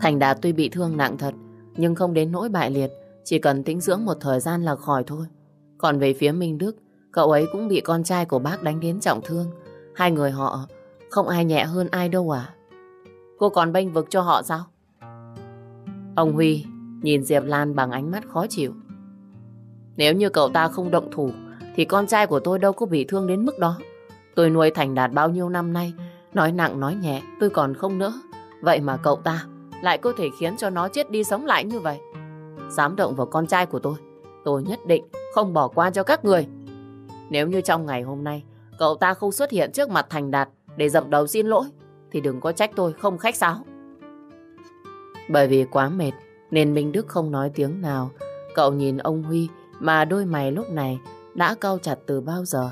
Thành Đạt tuy bị thương nặng thật, nhưng không đến nỗi bại liệt, chỉ cần tĩnh dưỡng một thời gian là khỏi thôi. Còn về phía Minh Đức, cậu ấy cũng bị con trai của bác đánh đến trọng thương. Hai người họ không ai nhẹ hơn ai đâu à. Cô còn bênh vực cho họ sao? Ông Huy nhìn Diệp Lan bằng ánh mắt khó chịu. Nếu như cậu ta không động thủ, thì con trai của tôi đâu có bị thương đến mức đó. Tôi nuôi Thành Đạt bao nhiêu năm nay, nói nặng nói nhẹ, tôi còn không nỡ. Vậy mà cậu ta lại có thể khiến cho nó chết đi sống lại như vậy. Dám động vào con trai của tôi, tôi nhất định không bỏ qua cho các người. Nếu như trong ngày hôm nay cậu ta không xuất hiện trước mặt Thành Đạt để dập đầu xin lỗi, thì đừng có trách tôi không khách sáo. Bởi vì quá mệt nên Minh Đức không nói tiếng nào. Cậu nhìn ông Huy mà đôi mày lúc này đã cau chặt từ bao giờ.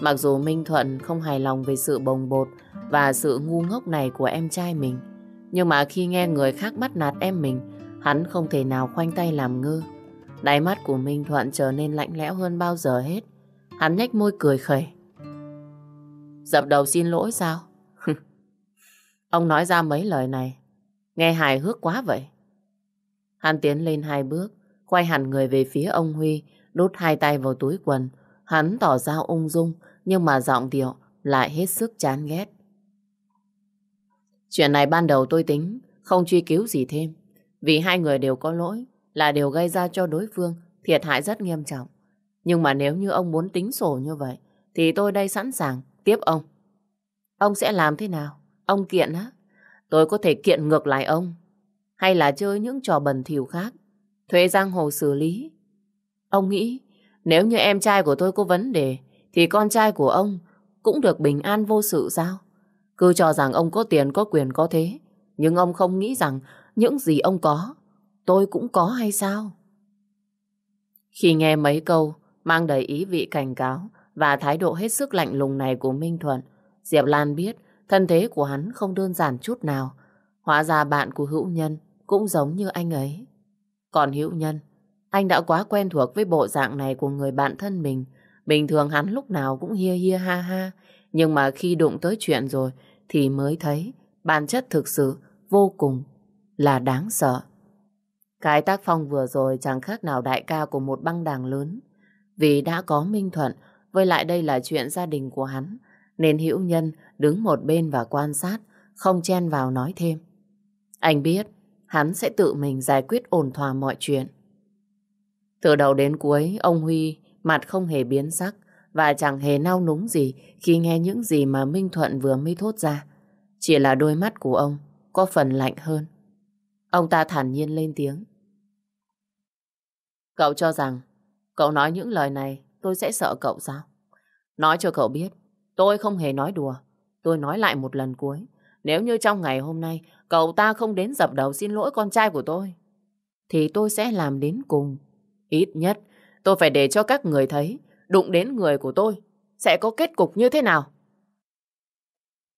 Mặc dù Minh Thuận không hài lòng về sự bồng bột và sự ngu ngốc này của em trai mình, nhưng mà khi nghe người khác bắt nạt em mình, hắn không thể nào khoanh tay làm ngơ. Đáy mắt của Minh Thuận trở nên lạnh lẽo hơn bao giờ hết. Hắn nhếch môi cười khẩy. Dập đầu xin lỗi sao? Ông nói ra mấy lời này, nghe hài hước quá vậy. Hắn tiến lên hai bước, quay hẳn người về phía ông Huy, đút hai tay vào túi quần. Hắn tỏ ra ung dung, nhưng mà giọng điệu lại hết sức chán ghét. Chuyện này ban đầu tôi tính không truy cứu gì thêm. Vì hai người đều có lỗi là đều gây ra cho đối phương thiệt hại rất nghiêm trọng. Nhưng mà nếu như ông muốn tính sổ như vậy thì tôi đây sẵn sàng tiếp ông. Ông sẽ làm thế nào? Ông kiện á? Tôi có thể kiện ngược lại ông. Hay là chơi những trò bẩn thỉu khác. Thuê giang hồ xử lý. Ông nghĩ nếu như em trai của tôi có vấn đề thì con trai của ông cũng được bình an vô sự sao? Cứ cho rằng ông có tiền, có quyền, có thế. Nhưng ông không nghĩ rằng những gì ông có, tôi cũng có hay sao? Khi nghe mấy câu mang đầy ý vị cảnh cáo và thái độ hết sức lạnh lùng này của Minh Thuận, Diệp Lan biết thân thế của hắn không đơn giản chút nào. Hóa ra bạn của Hữu Nhân cũng giống như anh ấy. Còn Hữu Nhân, anh đã quá quen thuộc với bộ dạng này của người bạn thân mình. Bình thường hắn lúc nào cũng hia hia ha ha, nhưng mà khi đụng tới chuyện rồi thì mới thấy bản chất thực sự vô cùng là đáng sợ. Cái tác phong vừa rồi chẳng khác nào đại ca của một băng đảng lớn. Vì đã có Minh Thuận, với lại đây là chuyện gia đình của hắn, nên Hữu Nhân đứng một bên và quan sát, không chen vào nói thêm. Anh biết, hắn sẽ tự mình giải quyết ổn thỏa mọi chuyện. Từ đầu đến cuối, ông Huy mặt không hề biến sắc, và chẳng hề nao núng gì khi nghe những gì mà Minh Thuận vừa mới thốt ra. Chỉ là đôi mắt của ông có phần lạnh hơn. Ông ta thản nhiên lên tiếng. Cậu cho rằng cậu nói những lời này tôi sẽ sợ cậu sao? Nói cho cậu biết, tôi không hề nói đùa. Tôi nói lại một lần cuối. Nếu như trong ngày hôm nay cậu ta không đến dập đầu xin lỗi con trai của tôi, thì tôi sẽ làm đến cùng. Ít nhất, tôi phải để cho các người thấy đụng đến người của tôi sẽ có kết cục như thế nào.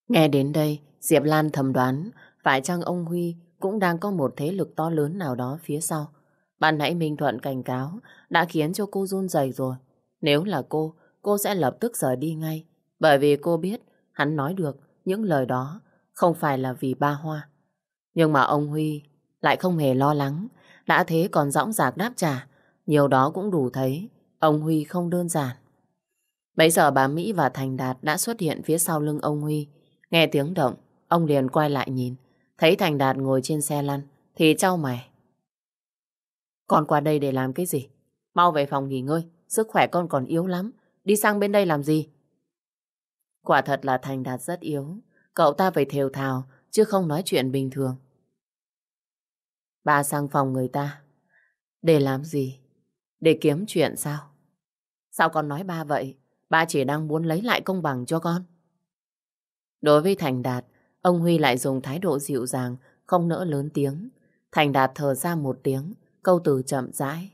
Nghe đến đây, Diệp Lan thầm đoán phải chăng ông Huy cũng đang có một thế lực to lớn nào đó phía sau? Bạn nãy Minh Thuận cảnh cáo đã khiến cho cô run rẩy rồi. Nếu là cô, cô sẽ lập tức rời đi ngay. Bởi vì cô biết hắn nói được những lời đó không phải là vì ba hoa. Nhưng mà ông Huy lại không hề lo lắng. Đã thế còn dõng dạc đáp trả. Nhiều đó cũng đủ thấy ông Huy không đơn giản. Bây giờ bà Mỹ và Thành Đạt đã xuất hiện phía sau lưng ông Huy. Nghe tiếng động, ông liền quay lại nhìn. Thấy Thành Đạt ngồi trên xe lăn, thì trao mày. Con qua đây để làm cái gì? Mau về phòng nghỉ ngơi, sức khỏe con còn yếu lắm. Đi sang bên đây làm gì? Quả thật là Thành Đạt rất yếu. Cậu ta phải thều thào, chứ không nói chuyện bình thường. Ba sang phòng người ta. Để làm gì? Để kiếm chuyện sao? Sao con nói ba vậy? Ba chỉ đang muốn lấy lại công bằng cho con. Đối với Thành Đạt, ông Huy lại dùng thái độ dịu dàng, không nỡ lớn tiếng. Thành Đạt thở ra một tiếng, câu từ chậm rãi.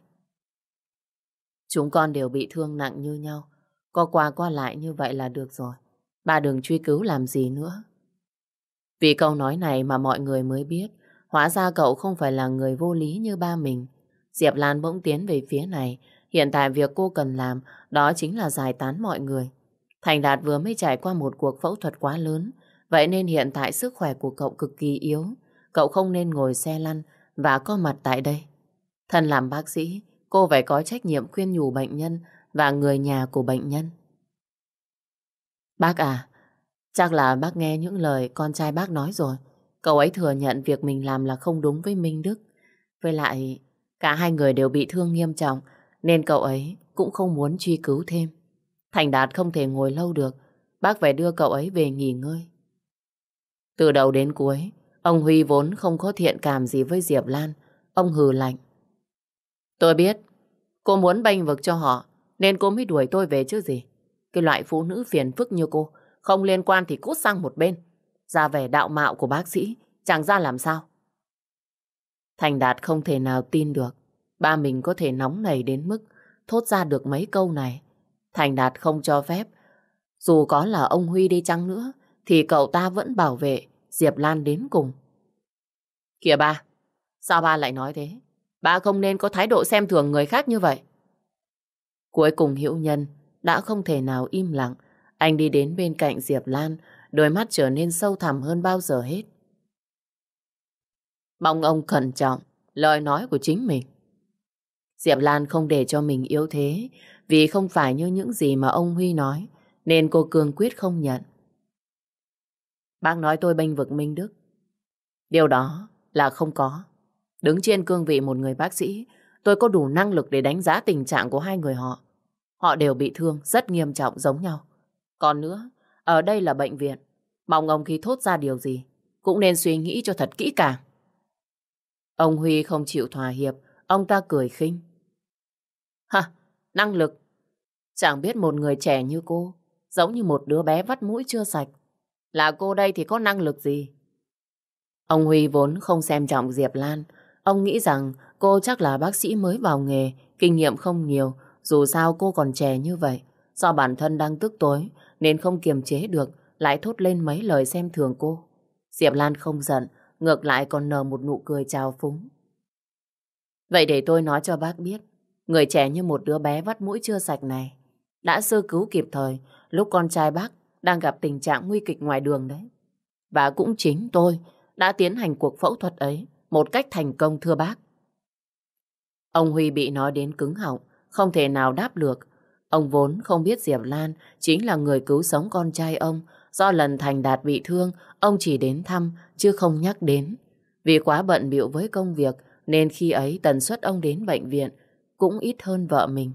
Chúng con đều bị thương nặng như nhau. Có qua qua lại như vậy là được rồi. Ba đừng truy cứu làm gì nữa. Vì câu nói này mà mọi người mới biết Hóa ra cậu không phải là người vô lý như ba mình. Diệp Lan bỗng tiến về phía này. Hiện tại việc cô cần làm đó chính là giải tán mọi người. Thành Đạt vừa mới trải qua một cuộc phẫu thuật quá lớn. Vậy nên hiện tại sức khỏe của cậu cực kỳ yếu. Cậu không nên ngồi xe lăn và có mặt tại đây. Thân làm bác sĩ, cô phải có trách nhiệm khuyên nhủ bệnh nhân và người nhà của bệnh nhân. Bác à, chắc là bác nghe những lời con trai bác nói rồi. Cậu ấy thừa nhận việc mình làm là không đúng với Minh Đức. Với lại, cả hai người đều bị thương nghiêm trọng, nên cậu ấy cũng không muốn truy cứu thêm. Thành Đạt không thể ngồi lâu được, bác phải đưa cậu ấy về nghỉ ngơi. Từ đầu đến cuối, ông Huy vốn không có thiện cảm gì với Diệp Lan. Ông hừ lạnh. Tôi biết, cô muốn banh vực cho họ, nên cô mới đuổi tôi về chứ gì. Cái loại phụ nữ phiền phức như cô, không liên quan thì cút sang một bên. Ra vẻ đạo mạo của bác sĩ, chẳng ra làm sao. Thành Đạt không thể nào tin được, ba mình có thể nóng nảy đến mức thốt ra được mấy câu này. Thành Đạt không cho phép, dù có là ông Huy đi chăng nữa, thì cậu ta vẫn bảo vệ Diệp Lan đến cùng. Kìa ba, sao ba lại nói thế? Ba không nên có thái độ xem thường người khác như vậy. Cuối cùng Hữu Nhân đã không thể nào im lặng. Anh đi đến bên cạnh Diệp Lan, đôi mắt trở nên sâu thẳm hơn bao giờ hết. Mong ông cẩn trọng lời nói của chính mình. Diệp Lan không để cho mình yếu thế vì không phải như những gì mà ông Huy nói nên cô cương quyết không nhận. Bác nói tôi bênh vực Minh Đức. Điều đó là không có. Đứng trên cương vị một người bác sĩ, tôi có đủ năng lực để đánh giá tình trạng của hai người họ. Họ đều bị thương rất nghiêm trọng giống nhau. Còn nữa, ở đây là bệnh viện. Mong ông khi thốt ra điều gì, cũng nên suy nghĩ cho thật kỹ càng. Ông Huy không chịu thỏa hiệp, ông ta cười khinh. Ha, năng lực. Chẳng biết một người trẻ như cô, giống như một đứa bé vắt mũi chưa sạch. Là cô đây thì có năng lực gì? Ông Huy vốn không xem trọng Diệp Lan. Ông nghĩ rằng cô chắc là bác sĩ mới vào nghề, kinh nghiệm không nhiều, dù sao cô còn trẻ như vậy. Do bản thân đang tức tối, nên không kiềm chế được, lại thốt lên mấy lời xem thường cô. Diệp Lan không giận, ngược lại còn nở một nụ cười trào phúng. Vậy để tôi nói cho bác biết, người trẻ như một đứa bé vắt mũi chưa sạch này, đã sơ cứu kịp thời lúc con trai bác đang gặp tình trạng nguy kịch ngoài đường đấy. Và cũng chính tôi đã tiến hành cuộc phẫu thuật ấy một cách thành công thưa bác. Ông Huy bị nói đến cứng họng, không thể nào đáp được, Ông vốn không biết Diệp Lan chính là người cứu sống con trai ông. Do lần Thành Đạt bị thương, ông chỉ đến thăm chứ không nhắc đến. Vì quá bận bịu với công việc nên khi ấy tần suất ông đến bệnh viện cũng ít hơn vợ mình.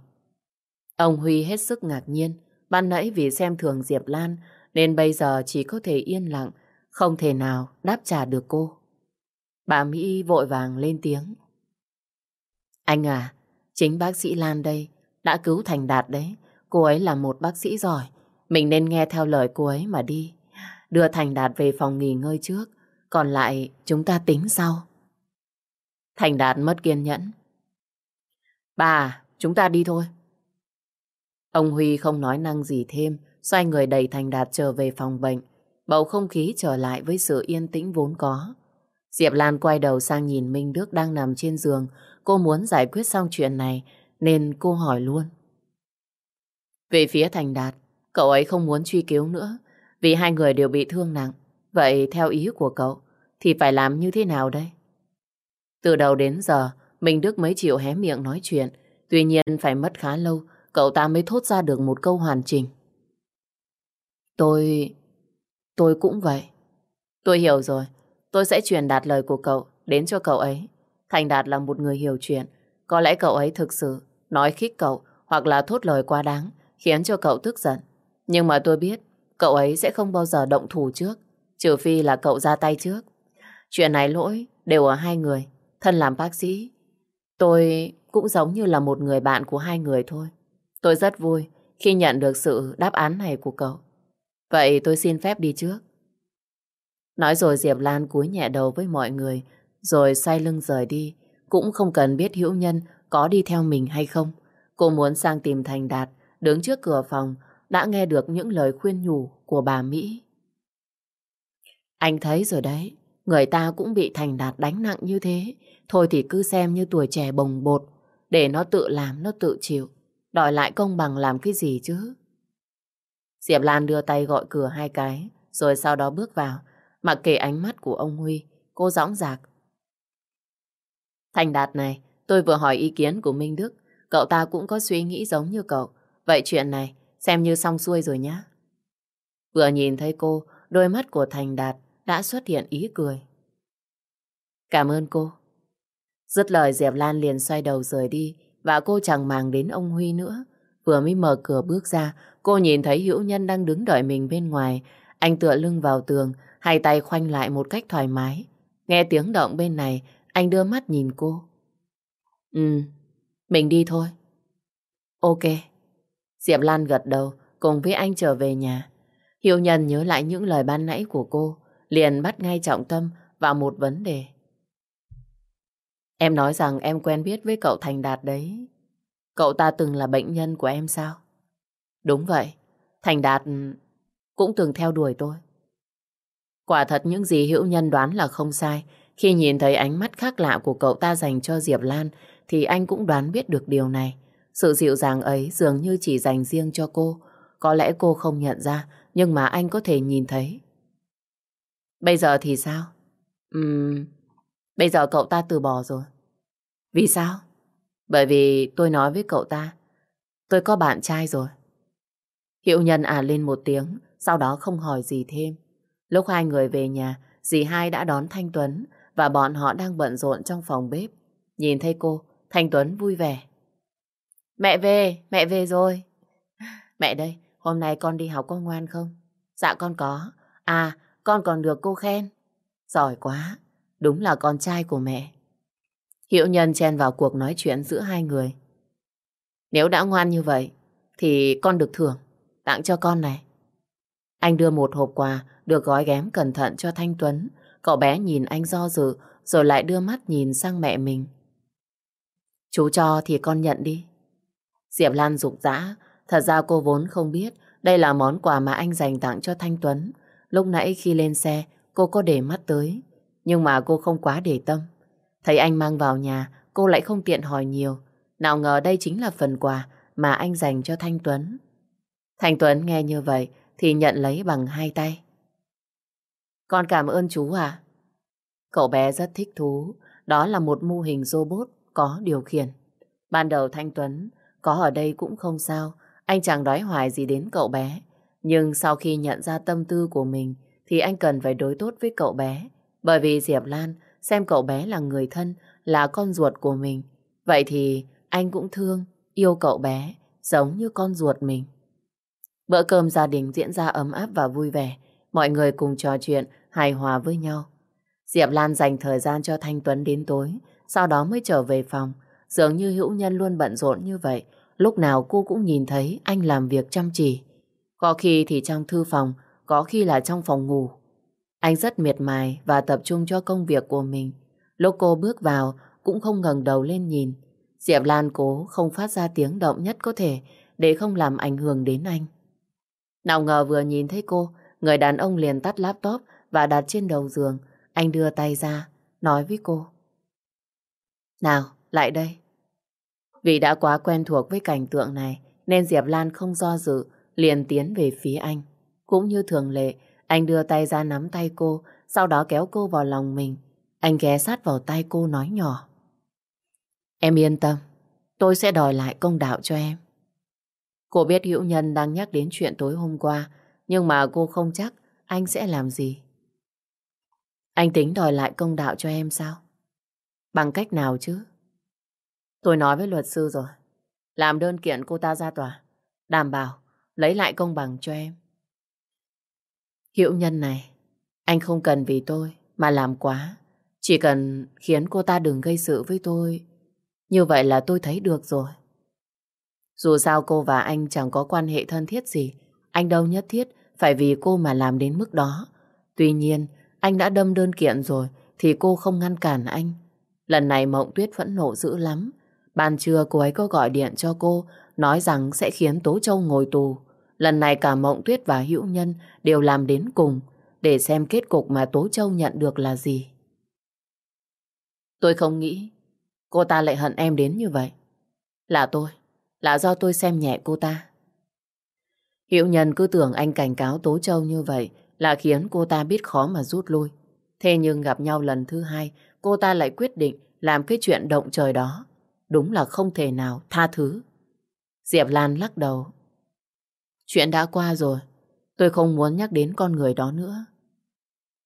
Ông Huy hết sức ngạc nhiên. Ban nãy vì xem thường Diệp Lan nên bây giờ chỉ có thể yên lặng, không thể nào đáp trả được cô. Bà Mỹ vội vàng lên tiếng. Anh à, chính bác sĩ Lan đây đã cứu Thành Đạt đấy. Cô ấy là một bác sĩ giỏi. Mình nên nghe theo lời cô ấy mà đi. Đưa Thành Đạt về phòng nghỉ ngơi trước. Còn lại chúng ta tính sau. Thành Đạt mất kiên nhẫn. Bà, chúng ta đi thôi. Ông Huy không nói năng gì thêm, xoay người đẩy Thành Đạt trở về phòng bệnh. Bầu không khí trở lại với sự yên tĩnh vốn có. Diệp Lan quay đầu sang nhìn Minh Đức đang nằm trên giường. Cô muốn giải quyết xong chuyện này nên cô hỏi luôn. Về phía Thành Đạt, cậu ấy không muốn truy cứu nữa vì hai người đều bị thương nặng. Vậy theo ý của cậu thì phải làm như thế nào đây? Từ đầu đến giờ, Minh Đức mới chịu hé miệng nói chuyện. Tuy nhiên phải mất khá lâu, cậu ta mới thốt ra được một câu hoàn chỉnh. Tôi... tôi cũng vậy. Tôi hiểu rồi. Tôi sẽ truyền đạt lời của cậu đến cho cậu ấy. Thành Đạt là một người hiểu chuyện. Có lẽ cậu ấy thực sự nói khích cậu hoặc là thốt lời quá đáng khiến cho cậu tức giận. Nhưng mà tôi biết cậu ấy sẽ không bao giờ động thủ trước trừ phi là cậu ra tay trước. Chuyện này lỗi đều ở hai người. Thân làm bác sĩ, tôi cũng giống như là một người bạn của hai người thôi. Tôi rất vui khi nhận được sự đáp án này của cậu. Vậy tôi xin phép đi trước. Nói rồi Diệp Lan cúi nhẹ đầu với mọi người, rồi xoay lưng rời đi. Cũng không cần biết Hữu Nhân có đi theo mình hay không. Cô muốn sang tìm Thành Đạt, đứng trước cửa phòng, đã nghe được những lời khuyên nhủ của bà Mỹ. Anh thấy rồi đấy, người ta cũng bị Thành Đạt đánh nặng như thế. Thôi thì cứ xem như tuổi trẻ bồng bột, để nó tự làm, nó tự chịu. Đòi lại công bằng làm cái gì chứ? Diệp Lan đưa tay gọi cửa hai cái, rồi sau đó bước vào. Mặc kệ ánh mắt của ông Huy, cô dõng dạc. Thành Đạt này, tôi vừa hỏi ý kiến của Minh Đức. Cậu ta cũng có suy nghĩ giống như cậu. Vậy chuyện này, xem như xong xuôi rồi nhá. Vừa nhìn thấy cô, đôi mắt của Thành Đạt đã xuất hiện ý cười. Cảm ơn cô. Dứt lời Diệp Lan liền xoay đầu rời đi và cô chẳng màng đến ông Huy nữa. Vừa mới mở cửa bước ra, cô nhìn thấy Hữu Nhân đang đứng đợi mình bên ngoài. Anh tựa lưng vào tường, hai tay khoanh lại một cách thoải mái. Nghe tiếng động bên này, anh đưa mắt nhìn cô. Ừ, mình đi thôi. Ok. Diệp Lan gật đầu, cùng với anh trở về nhà. Hiệu Nhân nhớ lại những lời ban nãy của cô, liền bắt ngay trọng tâm vào một vấn đề. Em nói rằng em quen biết với cậu Thành Đạt đấy. Cậu ta từng là bệnh nhân của em sao? Đúng vậy, Thành Đạt cũng từng theo đuổi tôi. Quả thật những gì Hữu Nhân đoán là không sai. Khi nhìn thấy ánh mắt khác lạ của cậu ta dành cho Diệp Lan thì anh cũng đoán biết được điều này. Sự dịu dàng ấy dường như chỉ dành riêng cho cô. Có lẽ cô không nhận ra nhưng mà anh có thể nhìn thấy. Bây giờ thì sao? Ừm, bây giờ cậu ta từ bỏ rồi. Vì sao? Bởi vì tôi nói với cậu ta, tôi có bạn trai rồi. Hiệu nhân à lên một tiếng, sau đó không hỏi gì thêm. Lúc hai người về nhà, dì hai đã đón Thanh Tuấn và bọn họ đang bận rộn trong phòng bếp. Nhìn thấy cô, Thanh Tuấn vui vẻ. Mẹ về, mẹ về rồi. Mẹ đây, hôm nay con đi học có ngoan không? Dạ con có. À, con còn được cô khen. Giỏi quá, đúng là con trai của mẹ. Hiệu nhân chen vào cuộc nói chuyện giữa hai người. Nếu đã ngoan như vậy, thì con được thưởng, tặng cho con này. Anh đưa một hộp quà được gói ghém cẩn thận cho Thanh Tuấn. Cậu bé nhìn anh do dự, rồi lại đưa mắt nhìn sang mẹ mình. Chú cho thì con nhận đi. Diệp Lan rụng rã, thật ra cô vốn không biết đây là món quà mà anh dành tặng cho Thanh Tuấn. Lúc nãy khi lên xe, cô có để mắt tới, nhưng mà cô không quá để tâm. Thấy anh mang vào nhà, cô lại không tiện hỏi nhiều. Nào ngờ đây chính là phần quà mà anh dành cho Thanh Tuấn. Thanh Tuấn nghe như vậy thì nhận lấy bằng hai tay. Con cảm ơn chú à. Cậu bé rất thích thú. Đó là một mô hình robot có điều khiển. Ban đầu Thanh Tuấn có ở đây cũng không sao. Anh chẳng đói hoài gì đến cậu bé. Nhưng sau khi nhận ra tâm tư của mình thì anh cần phải đối tốt với cậu bé. Bởi vì Diệp Lan xem cậu bé là người thân, là con ruột của mình. Vậy thì anh cũng thương, yêu cậu bé giống như con ruột mình. Bữa cơm gia đình diễn ra ấm áp và vui vẻ. Mọi người cùng trò chuyện, hài hòa với nhau. Diệp Lan dành thời gian cho Thanh Tuấn đến tối, sau đó mới trở về phòng. Dường như hữu nhân luôn bận rộn như vậy, lúc nào cô cũng nhìn thấy anh làm việc chăm chỉ. Có khi thì trong thư phòng, có khi là trong phòng ngủ. Anh rất miệt mài và tập trung cho công việc của mình. Lúc cô bước vào, cũng không ngẩng đầu lên nhìn. Diệp Lan cố không phát ra tiếng động nhất có thể để không làm ảnh hưởng đến anh. Nào ngờ vừa nhìn thấy cô, người đàn ông liền tắt laptop và đặt trên đầu giường. Anh đưa tay ra, nói với cô. Nào, lại đây. Vì đã quá quen thuộc với cảnh tượng này, nên Diệp Lan không do dự, liền tiến về phía anh. Cũng như thường lệ, anh đưa tay ra nắm tay cô, sau đó kéo cô vào lòng mình. Anh ghé sát vào tay cô nói nhỏ. Em yên tâm, tôi sẽ đòi lại công đạo cho em. Cô biết Hữu Nhân đang nhắc đến chuyện tối hôm qua, nhưng mà cô không chắc anh sẽ làm gì. Anh tính đòi lại công đạo cho em sao? Bằng cách nào chứ? Tôi nói với luật sư rồi. Làm đơn kiện cô ta ra tòa. Đảm bảo lấy lại công bằng cho em. Hiệu nhân này, anh không cần vì tôi mà làm quá. Chỉ cần khiến cô ta đừng gây sự với tôi. Như vậy là tôi thấy được rồi. Dù sao cô và anh chẳng có quan hệ thân thiết gì. Anh đâu nhất thiết phải vì cô mà làm đến mức đó. Tuy nhiên, anh đã đâm đơn kiện rồi thì cô không ngăn cản anh. Lần này Mộng Tuyết phẫn nộ dữ lắm. Ban trưa cô ấy có gọi điện cho cô nói rằng sẽ khiến Tố Châu ngồi tù. Lần này cả Mộng Tuyết và Hữu Nhân đều làm đến cùng để xem kết cục mà Tố Châu nhận được là gì. Tôi không nghĩ cô ta lại hận em đến như vậy. Là tôi, là do tôi xem nhẹ cô ta. Hiệu nhân cứ tưởng anh cảnh cáo Tố Châu như vậy là khiến cô ta biết khó mà rút lui. Thế nhưng gặp nhau lần thứ hai, cô ta lại quyết định làm cái chuyện động trời đó. Đúng là không thể nào tha thứ. Diệp Lan lắc đầu. Chuyện đã qua rồi, tôi không muốn nhắc đến con người đó nữa.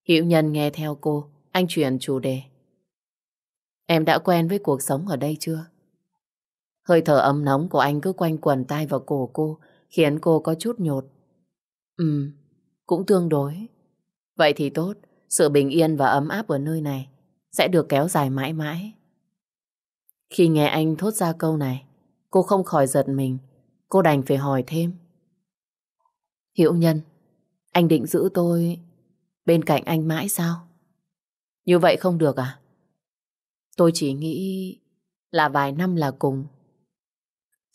Hiệu nhân nghe theo cô, anh chuyển chủ đề. Em đã quen với cuộc sống ở đây chưa? Hơi thở ấm nóng của anh cứ quanh quần tai vào cổ cô, khiến cô có chút nhột. Ừ, cũng tương đối. Vậy thì tốt, sự bình yên và ấm áp ở nơi này sẽ được kéo dài mãi mãi. Khi nghe anh thốt ra câu này, cô không khỏi giật mình, cô đành phải hỏi thêm. hiệu nhân, anh định giữ tôi bên cạnh anh mãi sao? Như vậy không được à? Tôi chỉ nghĩ là vài năm là cùng.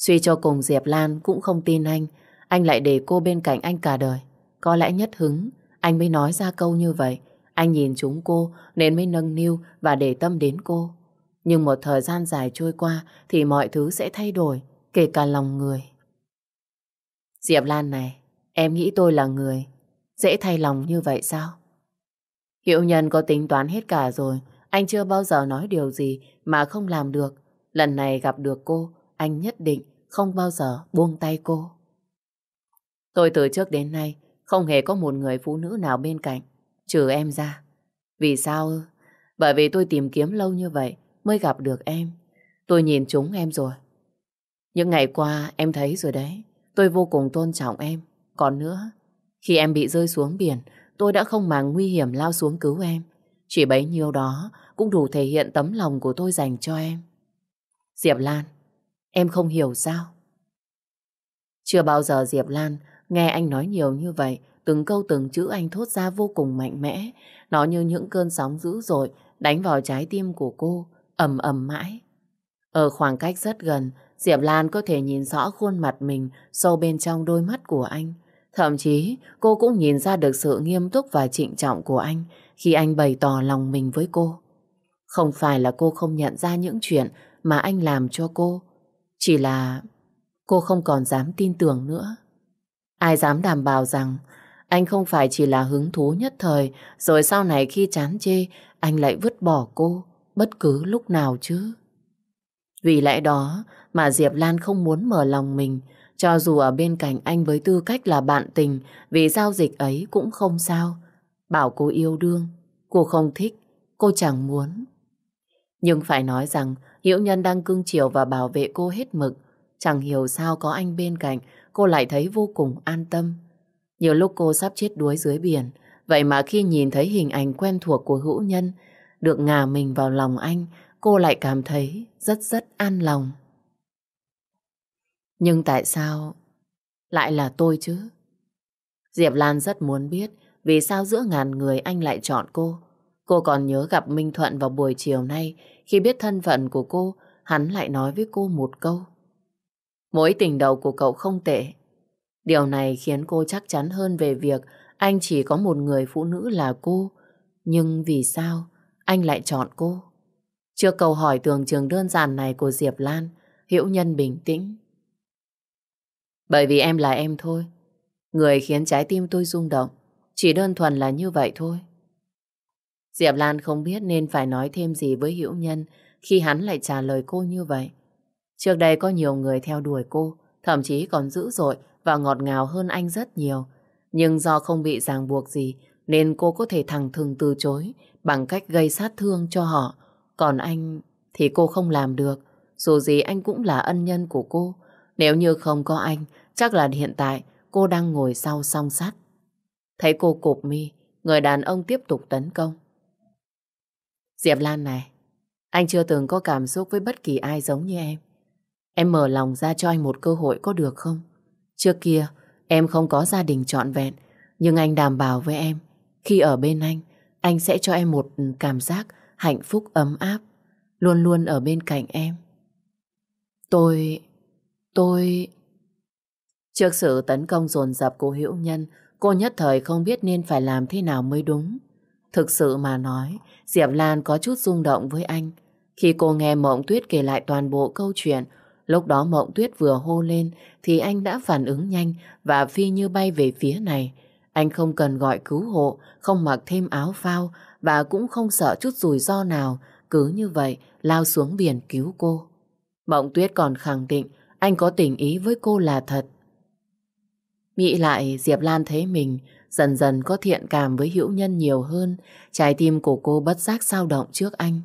Suy cho cùng Diệp Lan cũng không tin anh, anh lại để cô bên cạnh anh cả đời. Có lẽ nhất hứng, anh mới nói ra câu như vậy. Anh nhìn chúng cô nên mới nâng niu và để tâm đến cô. Nhưng một thời gian dài trôi qua thì mọi thứ sẽ thay đổi, kể cả lòng người. Diệp Lan này, em nghĩ tôi là người dễ thay lòng như vậy sao? Hiệu nhân có tính toán hết cả rồi, anh chưa bao giờ nói điều gì mà không làm được. Lần này gặp được cô, anh nhất định không bao giờ buông tay cô. Tôi từ trước đến nay không hề có một người phụ nữ nào bên cạnh, trừ em ra. Vì sao ư? Bởi vì tôi tìm kiếm lâu như vậy mới gặp được em. Tôi nhìn chúng em rồi. Những ngày qua em thấy rồi đấy, tôi vô cùng tôn trọng em. Còn nữa, khi em bị rơi xuống biển, tôi đã không màng nguy hiểm lao xuống cứu em. Chỉ bấy nhiêu đó cũng đủ thể hiện tấm lòng của tôi dành cho em. Diệp Lan, em không hiểu sao? Chưa bao giờ Diệp Lan nghe anh nói nhiều như vậy, từng câu từng chữ anh thốt ra vô cùng mạnh mẽ. Nó như những cơn sóng dữ dội đánh vào trái tim của cô, ầm ầm mãi. Ở khoảng cách rất gần, Diệp Lan có thể nhìn rõ khuôn mặt mình sâu bên trong đôi mắt của anh. Thậm chí cô cũng nhìn ra được sự nghiêm túc và trịnh trọng của anh khi anh bày tỏ lòng mình với cô. Không phải là cô không nhận ra những chuyện mà anh làm cho cô, chỉ là cô không còn dám tin tưởng nữa. Ai dám đảm bảo rằng anh không phải chỉ là hứng thú nhất thời rồi sau này khi chán chê anh lại vứt bỏ cô bất cứ lúc nào chứ. Vì lẽ đó mà Diệp Lan không muốn mở lòng mình cho dù ở bên cạnh anh với tư cách là bạn tình vì giao dịch ấy cũng không sao. Bảo cô yêu đương, cô không thích, cô chẳng muốn. Nhưng phải nói rằng Hiễu Nhân đang cưng chiều và bảo vệ cô hết mực. Chẳng hiểu sao có anh bên cạnh, cô lại thấy vô cùng an tâm. Nhiều lúc cô sắp chết đuối dưới biển, vậy mà khi nhìn thấy hình ảnh quen thuộc của hữu nhân, được ngả mình vào lòng anh, cô lại cảm thấy rất rất an lòng. Nhưng tại sao lại là tôi chứ? Diệp Lan rất muốn biết vì sao giữa ngàn người anh lại chọn cô. Cô còn nhớ gặp Minh Thuận vào buổi chiều nay khi biết thân phận của cô, hắn lại nói với cô một câu. Mối tình đầu của cậu không tệ. Điều này khiến cô chắc chắn hơn về việc anh chỉ có một người phụ nữ là cô. Nhưng vì sao anh lại chọn cô? Trước câu hỏi tường trường đơn giản này của Diệp Lan, Hiễu Nhân bình tĩnh. Bởi vì em là em thôi. Người khiến trái tim tôi rung động. Chỉ đơn thuần là như vậy thôi. Diệp Lan không biết nên phải nói thêm gì với Hữu Nhân khi hắn lại trả lời cô như vậy. Trước đây có nhiều người theo đuổi cô, thậm chí còn dữ dội và ngọt ngào hơn anh rất nhiều. Nhưng do không bị ràng buộc gì nên cô có thể thẳng thừng từ chối bằng cách gây sát thương cho họ. Còn anh thì cô không làm được. Dù gì anh cũng là ân nhân của cô. Nếu như không có anh, chắc là hiện tại cô đang ngồi sau song sắt. Thấy cô cụp mi, người đàn ông tiếp tục tấn công. Diệp Lan này, anh chưa từng có cảm xúc với bất kỳ ai giống như em. Em mở lòng ra cho anh một cơ hội có được không? Trước kia, em không có gia đình trọn vẹn, nhưng anh đảm bảo với em, khi ở bên anh, anh sẽ cho em một ừ, cảm giác hạnh phúc ấm áp, luôn luôn ở bên cạnh em. Tôi... tôi... Trước sự tấn công dồn dập của Hữu Nhân, cô nhất thời không biết nên phải làm thế nào mới đúng. Thực sự mà nói, Diệp Lan có chút rung động với anh. Khi cô nghe Mộng Tuyết kể lại toàn bộ câu chuyện, lúc đó Mộng Tuyết vừa hô lên thì anh đã phản ứng nhanh và phi như bay về phía này. Anh không cần gọi cứu hộ, không mặc thêm áo phao và cũng không sợ chút rủi ro nào, cứ như vậy lao xuống biển cứu cô. Mộng Tuyết còn khẳng định anh có tình ý với cô là thật. Nghĩ lại Diệp Lan thấy mình dần dần có thiện cảm với hữu nhân nhiều hơn, trái tim của cô bất giác sao động trước anh.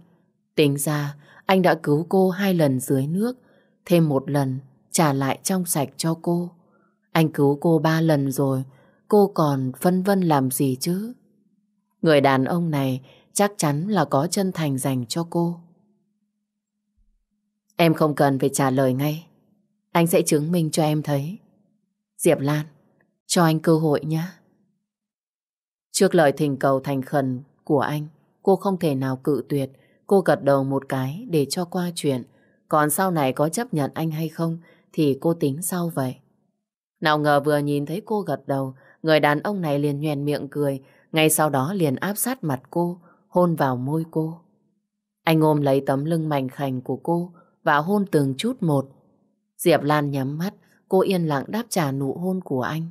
Tính ra, anh đã cứu cô hai lần dưới nước, thêm một lần trả lại trong sạch cho cô. Anh cứu cô ba lần rồi, cô còn phân vân làm gì chứ? Người đàn ông này chắc chắn là có chân thành dành cho cô. Em không cần phải trả lời ngay. Anh sẽ chứng minh cho em thấy. Diệp Lan, cho anh cơ hội nhé. Trước lời thỉnh cầu thành khẩn của anh, cô không thể nào cự tuyệt. Cô gật đầu một cái để cho qua chuyện. Còn sau này có chấp nhận anh hay không thì cô tính sau vậy. Nào ngờ vừa nhìn thấy cô gật đầu, người đàn ông này liền nhoèn miệng cười, ngay sau đó liền áp sát mặt cô, hôn vào môi cô. Anh ôm lấy tấm lưng mảnh khảnh của cô và hôn từng chút một. Diệp Lan nhắm mắt, cô yên lặng đáp trả nụ hôn của anh.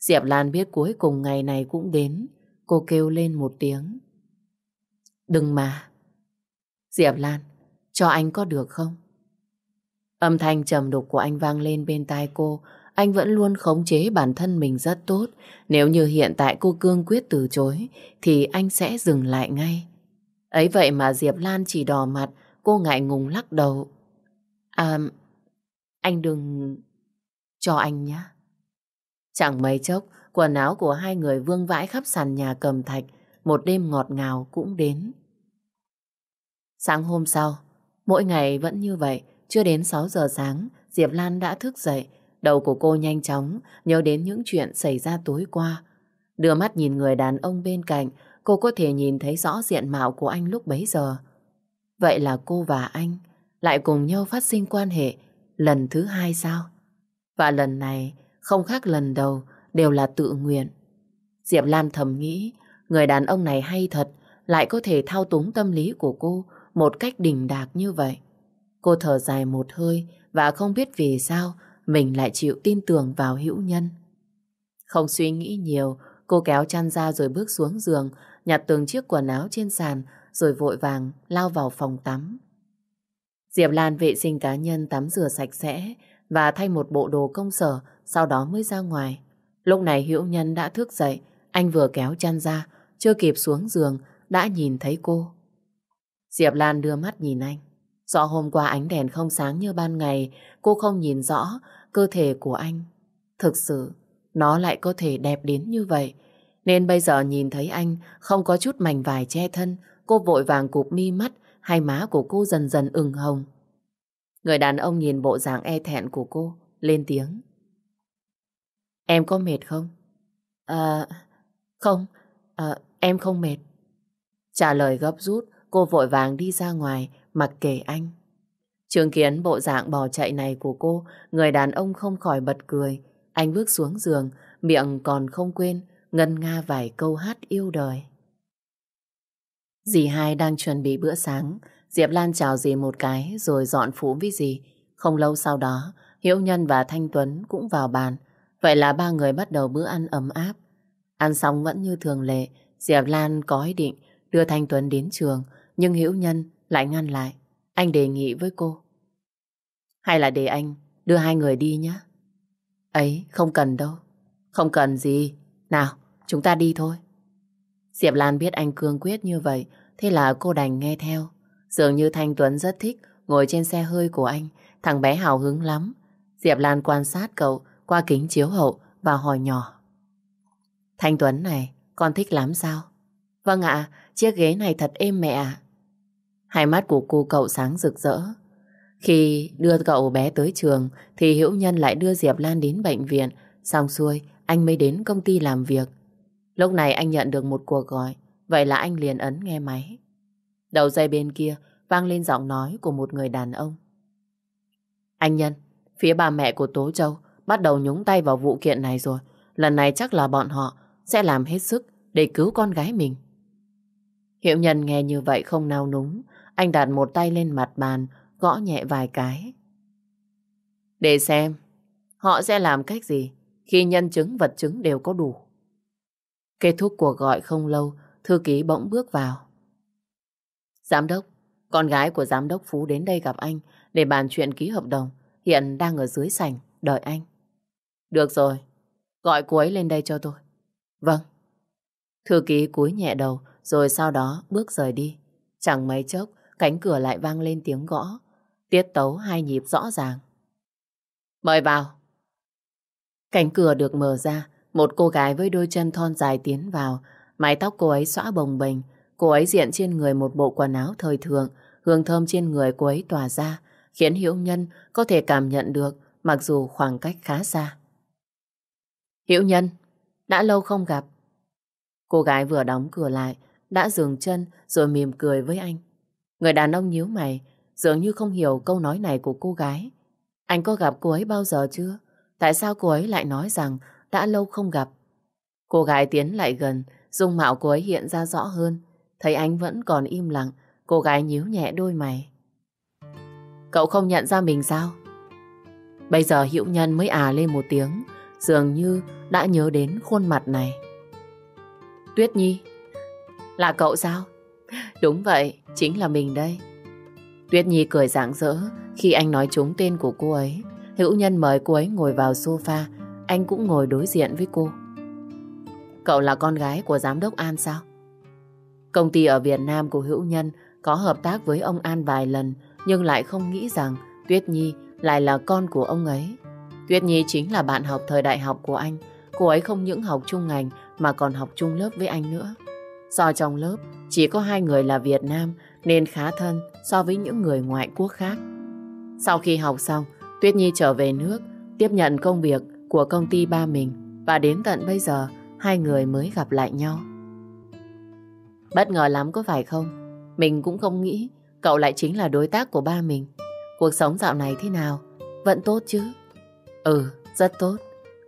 Diệp Lan biết cuối cùng ngày này cũng đến. Cô kêu lên một tiếng. Đừng mà. Diệp Lan, cho anh có được không? Âm thanh trầm đục của anh vang lên bên tai cô. Anh vẫn luôn khống chế bản thân mình rất tốt. Nếu như hiện tại cô cương quyết từ chối, thì anh sẽ dừng lại ngay. Ấy vậy mà Diệp Lan chỉ đỏ mặt, cô ngại ngùng lắc đầu. À, anh đừng... cho anh nhé. Chẳng mấy chốc, quần áo của hai người vương vãi khắp sàn nhà cầm thạch, một đêm ngọt ngào cũng đến. Sáng hôm sau, mỗi ngày vẫn như vậy, chưa đến 6 giờ sáng, Diệp Lan đã thức dậy, đầu của cô nhanh chóng nhớ đến những chuyện xảy ra tối qua. Đưa mắt nhìn người đàn ông bên cạnh, cô có thể nhìn thấy rõ diện mạo của anh lúc bấy giờ. Vậy là cô và anh lại cùng nhau phát sinh quan hệ lần thứ hai sao? Và lần này không khác lần đầu đều là tự nguyện. Diệp Lam thầm nghĩ người đàn ông này hay thật lại có thể thao túng tâm lý của cô một cách đỉnh đạc như vậy. Cô thở dài một hơi và không biết vì sao mình lại chịu tin tưởng vào hữu nhân. Không suy nghĩ nhiều, cô kéo chăn ra rồi bước xuống giường, nhặt từng chiếc quần áo trên sàn rồi vội vàng lao vào phòng tắm. Diệp Lan vệ sinh cá nhân tắm rửa sạch sẽ và thay một bộ đồ công sở, sau đó mới ra ngoài. Lúc này Hữu Nhân đã thức dậy, anh vừa kéo chăn ra, chưa kịp xuống giường, đã nhìn thấy cô. Diệp Lan đưa mắt nhìn anh. Do hôm qua ánh đèn không sáng như ban ngày, cô không nhìn rõ cơ thể của anh. Thực sự, nó lại có thể đẹp đến như vậy. Nên bây giờ nhìn thấy anh không có chút mảnh vải che thân, cô vội vàng cụp mi mắt, hai má của cô dần dần ửng hồng. Người đàn ông nhìn bộ dạng e thẹn của cô, lên tiếng. Em có mệt không? À, không, à, em không mệt. Trả lời gấp rút, cô vội vàng đi ra ngoài, mặc kệ anh. Chứng kiến bộ dạng bò chạy này của cô, người đàn ông không khỏi bật cười. Anh bước xuống giường, miệng còn không quên, ngân nga vài câu hát yêu đời. Dì hai đang chuẩn bị bữa sáng. Diệp Lan chào dì một cái rồi dọn phủ với dì. Không lâu sau đó, Hiễu Nhân và Thanh Tuấn cũng vào bàn. Vậy là ba người bắt đầu bữa ăn ấm áp. Ăn xong vẫn như thường lệ, Diệp Lan có ý định đưa Thanh Tuấn đến trường, nhưng hữu Nhân lại ngăn lại. Anh đề nghị với cô. Hay là để anh đưa hai người đi nhé. Ấy, không cần đâu. Không cần gì. Nào, chúng ta đi thôi. Diệp Lan biết anh cương quyết như vậy, thế là cô đành nghe theo. Dường như Thanh Tuấn rất thích ngồi trên xe hơi của anh, thằng bé hào hứng lắm. Diệp Lan quan sát cậu qua kính chiếu hậu và hỏi nhỏ. Thanh Tuấn này, con thích lắm sao? Vâng ạ, chiếc ghế này thật êm mẹ ạ. Hai mắt của cô cậu sáng rực rỡ. Khi đưa cậu bé tới trường thì Hữu Nhân lại đưa Diệp Lan đến bệnh viện. Xong xuôi, anh mới đến công ty làm việc. Lúc này anh nhận được một cuộc gọi, vậy là anh liền ấn nghe máy. Đầu dây bên kia vang lên giọng nói của một người đàn ông. Anh Nhân, phía bà mẹ của Tố Châu bắt đầu nhúng tay vào vụ kiện này rồi. Lần này chắc là bọn họ sẽ làm hết sức để cứu con gái mình. Hiệu Nhân nghe như vậy không nao núng, anh đặt một tay lên mặt bàn, gõ nhẹ vài cái. Để xem, họ sẽ làm cách gì khi nhân chứng vật chứng đều có đủ. Kết thúc cuộc gọi không lâu, thư ký bỗng bước vào. Giám đốc, con gái của giám đốc Phú đến đây gặp anh để bàn chuyện ký hợp đồng. Hiện đang ở dưới sảnh, đợi anh. Được rồi, gọi cô ấy lên đây cho tôi. Vâng. Thư ký cúi nhẹ đầu, rồi sau đó bước rời đi. Chẳng mấy chốc, cánh cửa lại vang lên tiếng gõ. Tiết tấu hai nhịp rõ ràng. Mời vào. Cánh cửa được mở ra, một cô gái với đôi chân thon dài tiến vào, mái tóc cô ấy xõa bồng bềnh, cô ấy diện trên người một bộ quần áo thời thượng, hương thơm trên người cô ấy tỏa ra, khiến Hiếu Nhân có thể cảm nhận được mặc dù khoảng cách khá xa. Hiếu Nhân, đã lâu không gặp. Cô gái vừa đóng cửa lại, đã dừng chân rồi mỉm cười với anh. Người đàn ông nhíu mày, dường như không hiểu câu nói này của cô gái. Anh có gặp cô ấy bao giờ chưa? Tại sao cô ấy lại nói rằng đã lâu không gặp? Cô gái tiến lại gần, dung mạo cô ấy hiện ra rõ hơn. Thấy anh vẫn còn im lặng, cô gái nhíu nhẹ đôi mày. Cậu không nhận ra mình sao? Bây giờ Hữu Nhân mới à lên một tiếng, dường như đã nhớ đến khuôn mặt này. Tuyết Nhi, là cậu sao? Đúng vậy, chính là mình đây. Tuyết Nhi cười rạng rỡ khi anh nói trúng tên của cô ấy. Hữu Nhân mời cô ấy ngồi vào sofa, anh cũng ngồi đối diện với cô. Cậu là con gái của giám đốc An sao? Công ty ở Việt Nam của Hữu Nhân có hợp tác với ông An vài lần, nhưng lại không nghĩ rằng Tuyết Nhi lại là con của ông ấy. Tuyết Nhi chính là bạn học thời đại học của anh. Cô ấy không những học chung ngành mà còn học chung lớp với anh nữa. Do trong lớp chỉ có hai người là Việt Nam nên khá thân so với những người ngoại quốc khác. Sau khi học xong, Tuyết Nhi trở về nước, tiếp nhận công việc của công ty ba mình và đến tận bây giờ hai người mới gặp lại nhau. Bất ngờ lắm có phải không? Mình cũng không nghĩ cậu lại chính là đối tác của ba mình. Cuộc sống dạo này thế nào? Vẫn tốt chứ? Ừ, rất tốt.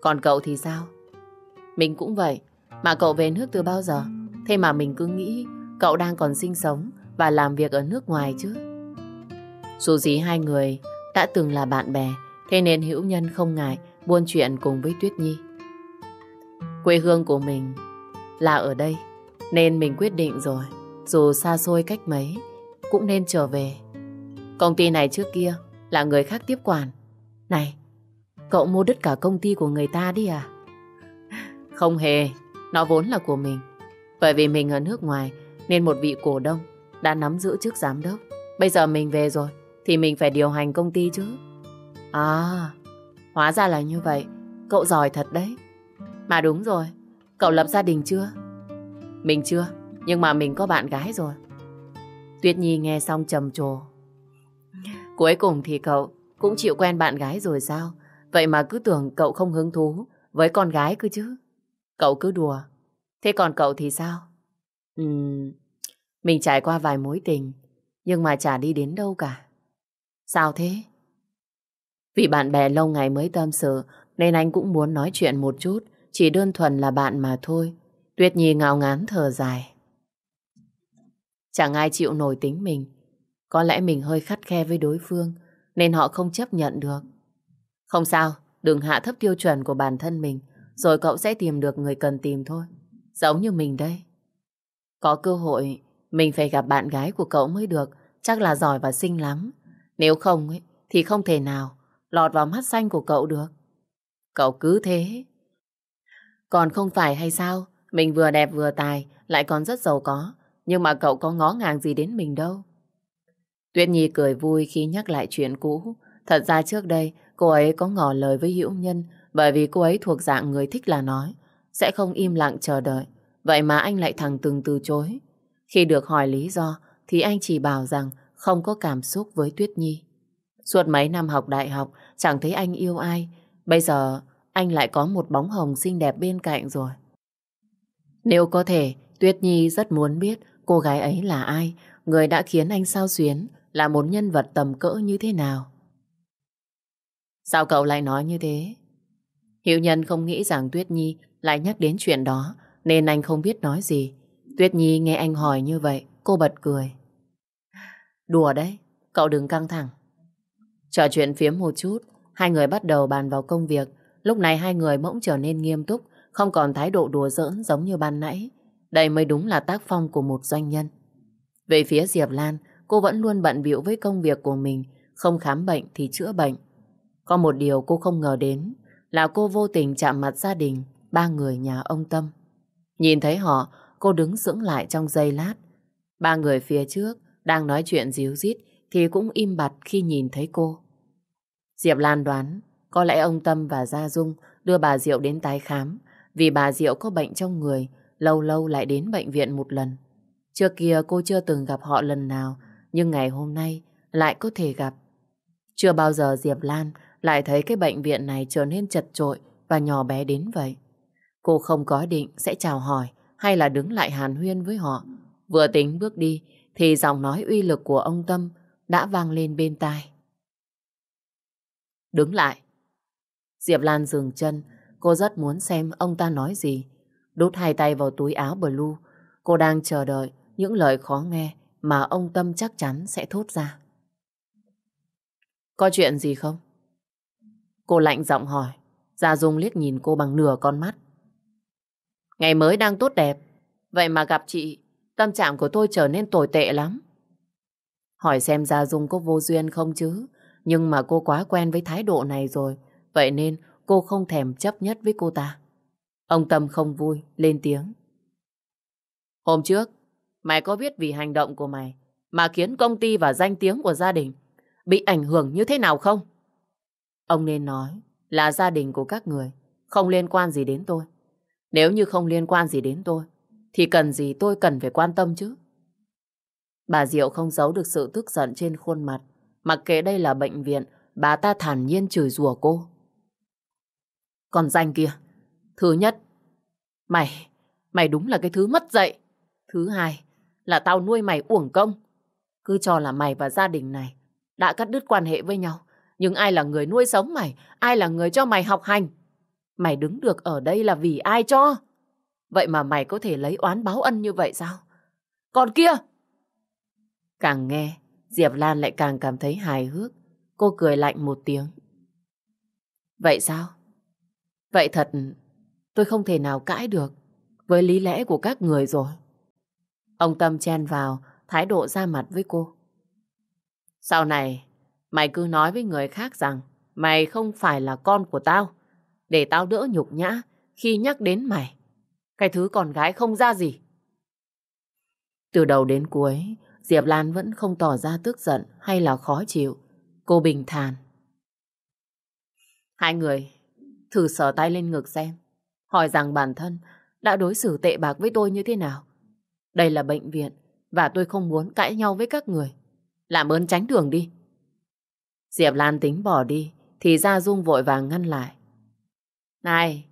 Còn cậu thì sao? Mình cũng vậy. Mà cậu về nước từ bao giờ? Thế mà mình cứ nghĩ cậu đang còn sinh sống và làm việc ở nước ngoài chứ. Dù gì hai người đã từng là bạn bè, thế nên hữu nhân không ngại buôn chuyện cùng với Tuyết Nhi. Quê hương của mình là ở đây, nên mình quyết định rồi, dù xa xôi cách mấy, cũng nên trở về. Công ty này trước kia là người khác tiếp quản. Này, cậu mua đứt cả công ty của người ta đi à? Không hề, nó vốn là của mình. Bởi vì mình ở nước ngoài nên một vị cổ đông đã nắm giữ chức giám đốc. Bây giờ mình về rồi thì mình phải điều hành công ty chứ. À, hóa ra là như vậy. Cậu giỏi thật đấy. Mà đúng rồi, cậu lập gia đình chưa? Mình chưa, nhưng mà mình có bạn gái rồi. Tuyết Nhi nghe xong trầm trồ. Cuối cùng thì cậu cũng chịu quen bạn gái rồi sao? Vậy mà cứ tưởng cậu không hứng thú với con gái cơ chứ. Cậu cứ đùa. Thế còn cậu thì sao? Ừm, mình trải qua vài mối tình, nhưng mà chả đi đến đâu cả. Sao thế? Vì bạn bè lâu ngày mới tâm sự, nên anh cũng muốn nói chuyện một chút, chỉ đơn thuần là bạn mà thôi. Tuyết Nhi ngào ngán thở dài. Chẳng ai chịu nổi tính mình. Có lẽ mình hơi khắt khe với đối phương nên họ không chấp nhận được. Không sao, đừng hạ thấp tiêu chuẩn của bản thân mình rồi cậu sẽ tìm được người cần tìm thôi. Giống như mình đây. Có cơ hội mình phải gặp bạn gái của cậu mới được chắc là giỏi và xinh lắm. Nếu không ấy, thì không thể nào lọt vào mắt xanh của cậu được. Cậu cứ thế. Còn không phải hay sao? Mình vừa đẹp vừa tài, lại còn rất giàu có. Nhưng mà cậu có ngó ngàng gì đến mình đâu. Tuyết Nhi cười vui khi nhắc lại chuyện cũ. Thật ra trước đây, cô ấy có ngỏ lời với Hữu Nhân bởi vì cô ấy thuộc dạng người thích là nói. Sẽ không im lặng chờ đợi. Vậy mà anh lại thẳng từng từ chối. Khi được hỏi lý do, thì anh chỉ bảo rằng không có cảm xúc với Tuyết Nhi. Suốt mấy năm học đại học, chẳng thấy anh yêu ai. Bây giờ, anh lại có một bóng hồng xinh đẹp bên cạnh rồi. Nếu có thể, Tuyết Nhi rất muốn biết cô gái ấy là ai, người đã khiến anh sao xuyến, là một nhân vật tầm cỡ như thế nào. Sao cậu lại nói như thế? Hiệu nhân không nghĩ rằng Tuyết Nhi lại nhắc đến chuyện đó, nên anh không biết nói gì. Tuyết Nhi nghe anh hỏi như vậy, cô bật cười. Đùa đấy, cậu đừng căng thẳng. Trò chuyện phiếm một chút, hai người bắt đầu bàn vào công việc. Lúc này hai người bỗng trở nên nghiêm túc, không còn thái độ đùa giỡn giống như ban nãy. Đây mới đúng là tác phong của một doanh nhân. Về phía Diệp Lan, cô vẫn luôn bận bịu với công việc của mình, không khám bệnh thì chữa bệnh. Có một điều cô không ngờ đến là cô vô tình chạm mặt gia đình ba người nhà ông Tâm. Nhìn thấy họ, cô đứng sững lại trong giây lát. Ba người phía trước đang nói chuyện díu dít thì cũng im bặt khi nhìn thấy cô. Diệp Lan đoán có lẽ ông Tâm và Gia Dung đưa bà Diệu đến tái khám vì bà Diệu có bệnh trong người lâu lâu lại đến bệnh viện một lần. Trước kia cô chưa từng gặp họ lần nào nhưng ngày hôm nay lại có thể gặp. Chưa bao giờ Diệp Lan lại thấy cái bệnh viện này trở nên chật trội và nhỏ bé đến vậy. Cô không có định sẽ chào hỏi hay là đứng lại hàn huyên với họ. Vừa tính bước đi thì giọng nói uy lực của ông Tâm đã vang lên bên tai. Đứng lại. Diệp Lan dừng chân, cô rất muốn xem ông ta nói gì. Đút hai tay vào túi áo blue, cô đang chờ đợi những lời khó nghe mà ông Tâm chắc chắn sẽ thốt ra. Có chuyện gì không? Cô lạnh giọng hỏi. Gia Dung liếc nhìn cô bằng nửa con mắt. Ngày mới đang tốt đẹp, vậy mà gặp chị, tâm trạng của tôi trở nên tồi tệ lắm. Hỏi xem Gia Dung có vô duyên không chứ, nhưng mà cô quá quen với thái độ này rồi, vậy nên cô không thèm chấp nhất với cô ta. Ông Tâm không vui, lên tiếng. Hôm trước, mày có biết vì hành động của mày mà khiến công ty và danh tiếng của gia đình bị ảnh hưởng như thế nào không? Ông nên nói là gia đình của các người không liên quan gì đến tôi. Nếu như không liên quan gì đến tôi, thì cần gì tôi cần phải quan tâm chứ? Bà Diệu không giấu được sự tức giận trên khuôn mặt. Mặc kệ đây là bệnh viện, bà ta thản nhiên chửi rủa cô. Còn danh kia, thứ nhất, mày, mày đúng là cái thứ mất dạy. Thứ hai, là tao nuôi mày uổng công. Cứ cho là mày và gia đình này đã cắt đứt quan hệ với nhau. Nhưng ai là người nuôi sống mày? Ai là người cho mày học hành? Mày đứng được ở đây là vì ai cho? Vậy mà mày có thể lấy oán báo ân như vậy sao? Còn kia! Càng nghe, Diệp Lan lại càng cảm thấy hài hước. Cô cười lạnh một tiếng. Vậy sao? Vậy thật, tôi không thể nào cãi được với lý lẽ của các người rồi. Ông Tâm chen vào, thái độ ra mặt với cô. Sau này, mày cứ nói với người khác rằng mày không phải là con của tao, để tao đỡ nhục nhã khi nhắc đến mày. Cái thứ con gái không ra gì. Từ đầu đến cuối, Diệp Lan vẫn không tỏ ra tức giận hay là khó chịu. Cô bình thản. Hai người thử sờ tay lên ngực xem. Hỏi rằng bản thân đã đối xử tệ bạc với tôi như thế nào. Đây là bệnh viện và tôi không muốn cãi nhau với các người. Làm ơn tránh đường đi. Diệp Lan tính bỏ đi thì Gia Dung vội vàng ngăn lại. Này,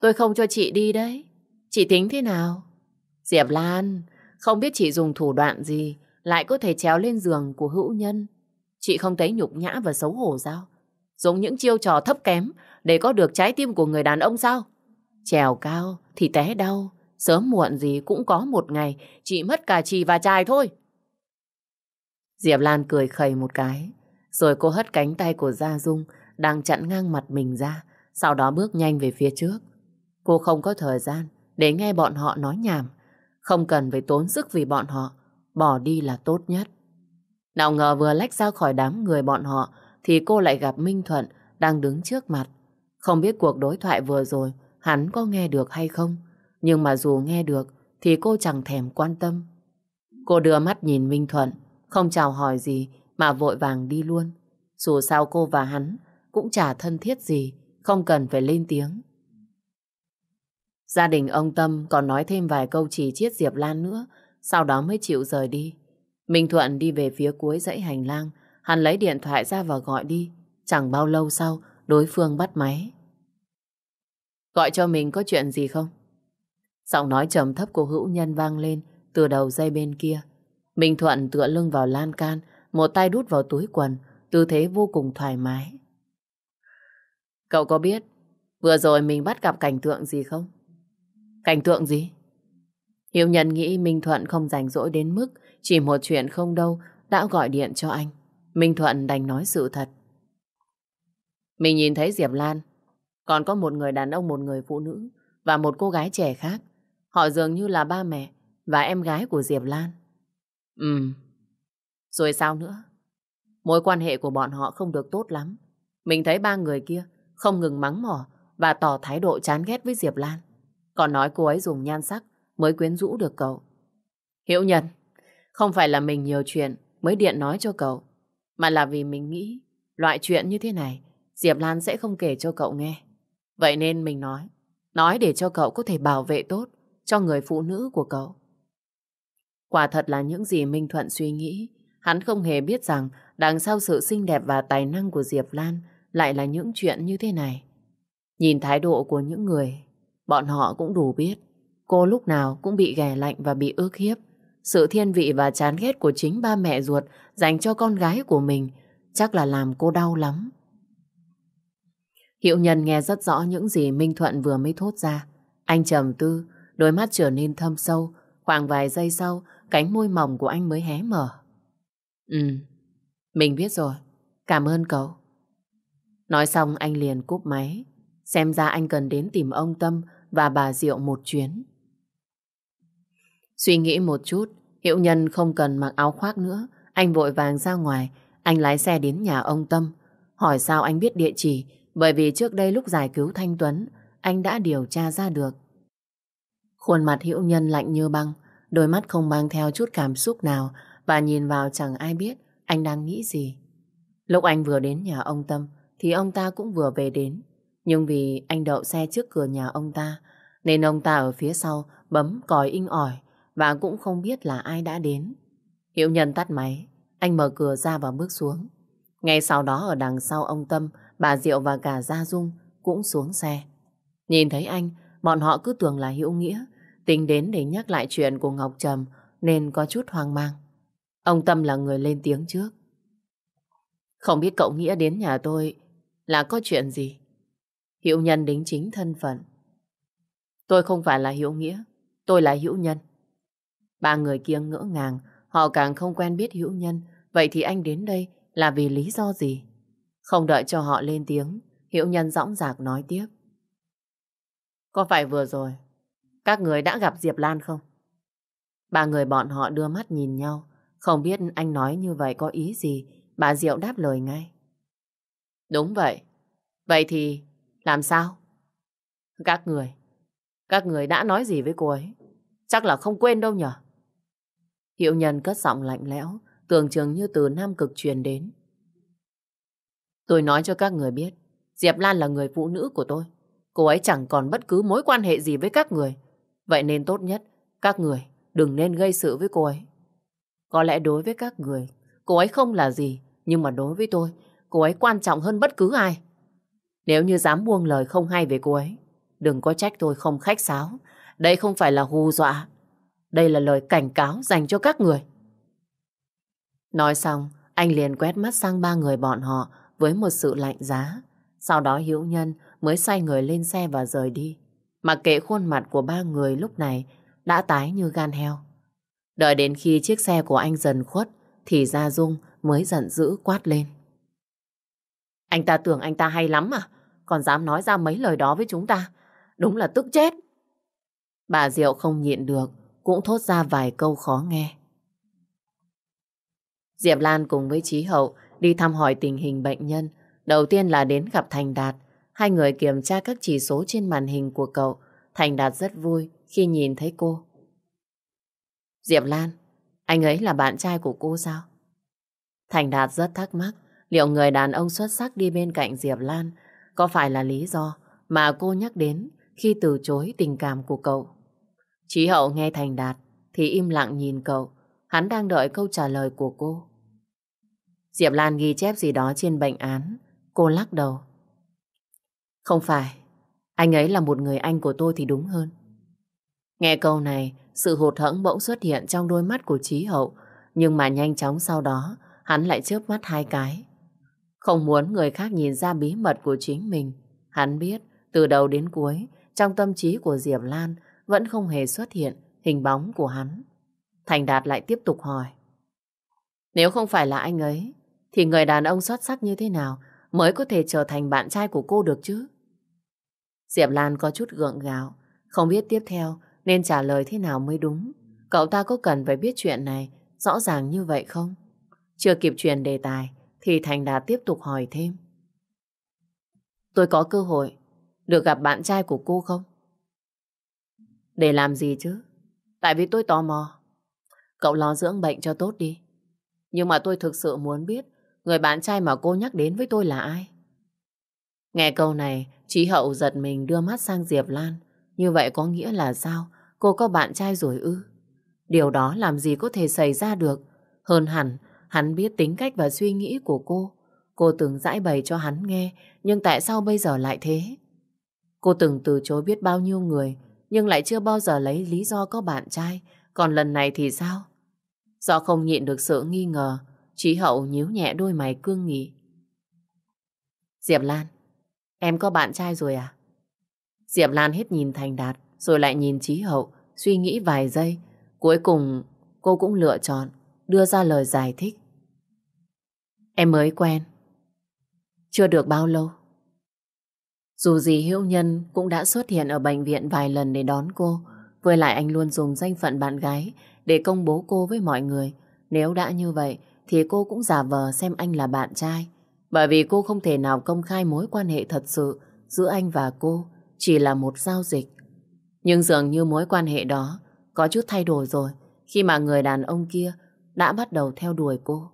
tôi không cho chị đi đấy. Chị tính thế nào? Diệp Lan, không biết chị dùng thủ đoạn gì lại có thể trèo lên giường của hữu nhân. Chị không thấy nhục nhã và xấu hổ sao? Dùng những chiêu trò thấp kém để có được trái tim của người đàn ông sao? Trèo cao thì té đau, Sớm muộn gì cũng có một ngày chị mất cả chị và trai thôi. Diệp Lan cười khẩy một cái, rồi cô hất cánh tay của Gia Dung đang chặn ngang mặt mình ra, sau đó bước nhanh về phía trước. Cô không có thời gian để nghe bọn họ nói nhảm, không cần phải tốn sức vì bọn họ, bỏ đi là tốt nhất. Nào ngờ vừa lách ra khỏi đám người bọn họ thì cô lại gặp Minh Thuận đang đứng trước mặt. Không biết cuộc đối thoại vừa rồi hắn có nghe được hay không, nhưng mà dù nghe được thì cô chẳng thèm quan tâm. Cô đưa mắt nhìn Minh Thuận, không chào hỏi gì mà vội vàng đi luôn. Dù sao cô và hắn cũng chả thân thiết gì, không cần phải lên tiếng. Gia đình ông Tâm còn nói thêm vài câu chỉ chiết Diệp Lan nữa, sau đó mới chịu rời đi. Minh Thuận đi về phía cuối dãy hành lang, hắn lấy điện thoại ra và gọi đi. Chẳng bao lâu sau, đối phương bắt máy. Gọi cho mình có chuyện gì không? Giọng nói trầm thấp của hữu nhân vang lên từ đầu dây bên kia. Minh Thuận tựa lưng vào lan can, một tay đút vào túi quần, tư thế vô cùng thoải mái. Cậu có biết vừa rồi mình bắt gặp cảnh tượng gì không? Cảnh tượng gì? Hiếu nhân nghĩ Minh Thuận không rảnh rỗi đến mức chỉ một chuyện không đâu đã gọi điện cho anh. Minh Thuận đành nói sự thật. Mình nhìn thấy Diệp Lan, còn có một người đàn ông, một người phụ nữ và một cô gái trẻ khác. Họ dường như là ba mẹ và em gái của Diệp Lan. Ừm. Rồi sao nữa? Mối quan hệ của bọn họ không được tốt lắm. Mình thấy ba người kia không ngừng mắng mỏ và tỏ thái độ chán ghét với Diệp Lan. Còn nói cô ấy dùng nhan sắc mới quyến rũ được cậu. Hiểu Nhân, không phải là mình nhiều chuyện mới điện nói cho cậu, mà là vì mình nghĩ loại chuyện như thế này Diệp Lan sẽ không kể cho cậu nghe. Vậy nên mình nói, nói để cho cậu có thể bảo vệ tốt cho người phụ nữ của cậu. Quả thật là những gì Minh Thuận suy nghĩ, hắn không hề biết rằng đằng sau sự xinh đẹp và tài năng của Diệp Lan lại là những chuyện như thế này. Nhìn thái độ của những người, bọn họ cũng đủ biết cô lúc nào cũng bị ghẻ lạnh và bị ước hiếp. Sự thiên vị và chán ghét của chính ba mẹ ruột dành cho con gái của mình chắc là làm cô đau lắm. Hiệu nhân nghe rất rõ những gì Minh Thuận vừa mới thốt ra. Anh trầm tư, đôi mắt trở nên thâm sâu. Khoảng vài giây sau, cánh môi mỏng của anh mới hé mở. Ừ, mình biết rồi. Cảm ơn cậu. Nói xong anh liền cúp máy. Xem ra anh cần đến tìm ông Tâm và bà Diệu một chuyến. Suy nghĩ một chút, Hiệu Nhân không cần mặc áo khoác nữa. Anh vội vàng ra ngoài, anh lái xe đến nhà ông Tâm. Hỏi sao anh biết địa chỉ, bởi vì trước đây lúc giải cứu Thanh Tuấn, anh đã điều tra ra được. Khuôn mặt Hiệu Nhân lạnh như băng, đôi mắt không mang theo chút cảm xúc nào và nhìn vào chẳng ai biết anh đang nghĩ gì. Lúc anh vừa đến nhà ông Tâm, thì ông ta cũng vừa về đến. Nhưng vì anh đậu xe trước cửa nhà ông ta, nên ông ta ở phía sau bấm còi inh ỏi và cũng không biết là ai đã đến. Hiệu nhân tắt máy, anh mở cửa ra và bước xuống. Ngay sau đó ở đằng sau ông Tâm, bà Diệu và cả Gia Dung cũng xuống xe. Nhìn thấy anh, bọn họ cứ tưởng là Hữu Nghĩa, tính đến để nhắc lại chuyện của Ngọc Trầm nên có chút hoang mang. Ông Tâm là người lên tiếng trước. Không biết cậu Nghĩa đến nhà tôi là có chuyện gì? Hiệu nhân đính chính thân phận. Tôi không phải là Hiệu Nghĩa, tôi là Hữu Nhân. Ba người kia ngỡ ngàng, họ càng không quen biết Hữu Nhân, vậy thì anh đến đây là vì lý do gì? Không đợi cho họ lên tiếng, Hữu Nhân dõng dạc nói tiếp. Có phải vừa rồi, các người đã gặp Diệp Lan không? Ba người bọn họ đưa mắt nhìn nhau, không biết anh nói như vậy có ý gì, bà Diệu đáp lời ngay. Đúng vậy, vậy thì làm sao? Các người, các người đã nói gì với cô ấy? Chắc là không quên đâu nhở? Hiệu nhân cất giọng lạnh lẽo, tưởng chừng như từ Nam Cực truyền đến. Tôi nói cho các người biết, Diệp Lan là người phụ nữ của tôi. Cô ấy chẳng còn bất cứ mối quan hệ gì với các người. Vậy nên tốt nhất, các người đừng nên gây sự với cô ấy. Có lẽ đối với các người, cô ấy không là gì, nhưng mà đối với tôi, cô ấy quan trọng hơn bất cứ ai. Nếu như dám buông lời không hay về cô ấy, đừng có trách tôi không khách sáo. Đây không phải là hù dọa. Đây là lời cảnh cáo dành cho các người. Nói xong, anh liền quét mắt sang ba người bọn họ với một sự lạnh giá. Sau đó Hiếu Nhân mới xoay người lên xe và rời đi. Mặc kệ khuôn mặt của ba người lúc này đã tái như gan heo. Đợi đến khi chiếc xe của anh dần khuất thì Gia Dung mới giận dữ quát lên. Anh ta tưởng anh ta hay lắm à? Còn dám nói ra mấy lời đó với chúng ta. Đúng là tức chết. Bà Diệu không nhịn được, cũng thốt ra vài câu khó nghe. Diệp Lan cùng với Trí Hậu đi thăm hỏi tình hình bệnh nhân. Đầu tiên là đến gặp Thành Đạt. Hai người kiểm tra các chỉ số trên màn hình của cậu. Thành Đạt rất vui khi nhìn thấy cô. Diệp Lan, anh ấy là bạn trai của cô sao? Thành Đạt rất thắc mắc liệu người đàn ông xuất sắc đi bên cạnh Diệp Lan có phải là lý do mà cô nhắc đến khi từ chối tình cảm của cậu. Chí hậu nghe Thành Đạt thì im lặng nhìn cậu. Hắn đang đợi câu trả lời của cô. Diệp Lan ghi chép gì đó trên bệnh án. Cô lắc đầu. Không phải. Anh ấy là một người anh của tôi thì đúng hơn. Nghe câu này, sự hụt hẫng bỗng xuất hiện trong đôi mắt của Trí Hậu. Nhưng mà nhanh chóng sau đó, hắn lại chớp mắt hai cái. Không muốn người khác nhìn ra bí mật của chính mình. Hắn biết, từ đầu đến cuối, trong tâm trí của Diệp Lan vẫn không hề xuất hiện hình bóng của hắn. Thành Đạt lại tiếp tục hỏi. Nếu không phải là anh ấy, thì người đàn ông xuất sắc như thế nào mới có thể trở thành bạn trai của cô được chứ? Diệp Lan có chút gượng gạo, không biết tiếp theo nên trả lời thế nào mới đúng. Cậu ta có cần phải biết chuyện này rõ ràng như vậy không? Chưa kịp truyền đề tài thì Thành đã tiếp tục hỏi thêm. Tôi có cơ hội được gặp bạn trai của cô không? Để làm gì chứ? Tại vì tôi tò mò. Cậu lo dưỡng bệnh cho tốt đi. Nhưng mà tôi thực sự muốn biết người bạn trai mà cô nhắc đến với tôi là ai. Nghe câu này, Trí Hậu giật mình đưa mắt sang Diệp Lan. Như vậy có nghĩa là sao? Cô có bạn trai rồi ư? Điều đó làm gì có thể xảy ra được? Hơn hẳn, hắn biết tính cách và suy nghĩ của cô. Cô từng giải bày cho hắn nghe, nhưng tại sao bây giờ lại thế? Cô từng từ chối biết bao nhiêu người, nhưng lại chưa bao giờ lấy lý do có bạn trai. Còn lần này thì sao? Do không nhịn được sự nghi ngờ, Trí Hậu nhíu nhẹ đôi mày cương nghị. Diệp Lan, em có bạn trai rồi à? Diệp Lan hết nhìn Thành Đạt, rồi lại nhìn Trí Hậu, suy nghĩ vài giây. Cuối cùng, cô cũng lựa chọn, đưa ra lời giải thích. Em mới quen. Chưa được bao lâu. Dù gì Hiếu Nhân cũng đã xuất hiện ở bệnh viện vài lần để đón cô, với lại anh luôn dùng danh phận bạn gái để công bố cô với mọi người. Nếu đã như vậy, thì cô cũng giả vờ xem anh là bạn trai. Bởi vì cô không thể nào công khai mối quan hệ thật sự giữa anh và cô, chỉ là một giao dịch. Nhưng dường như mối quan hệ đó có chút thay đổi rồi khi mà người đàn ông kia đã bắt đầu theo đuổi cô.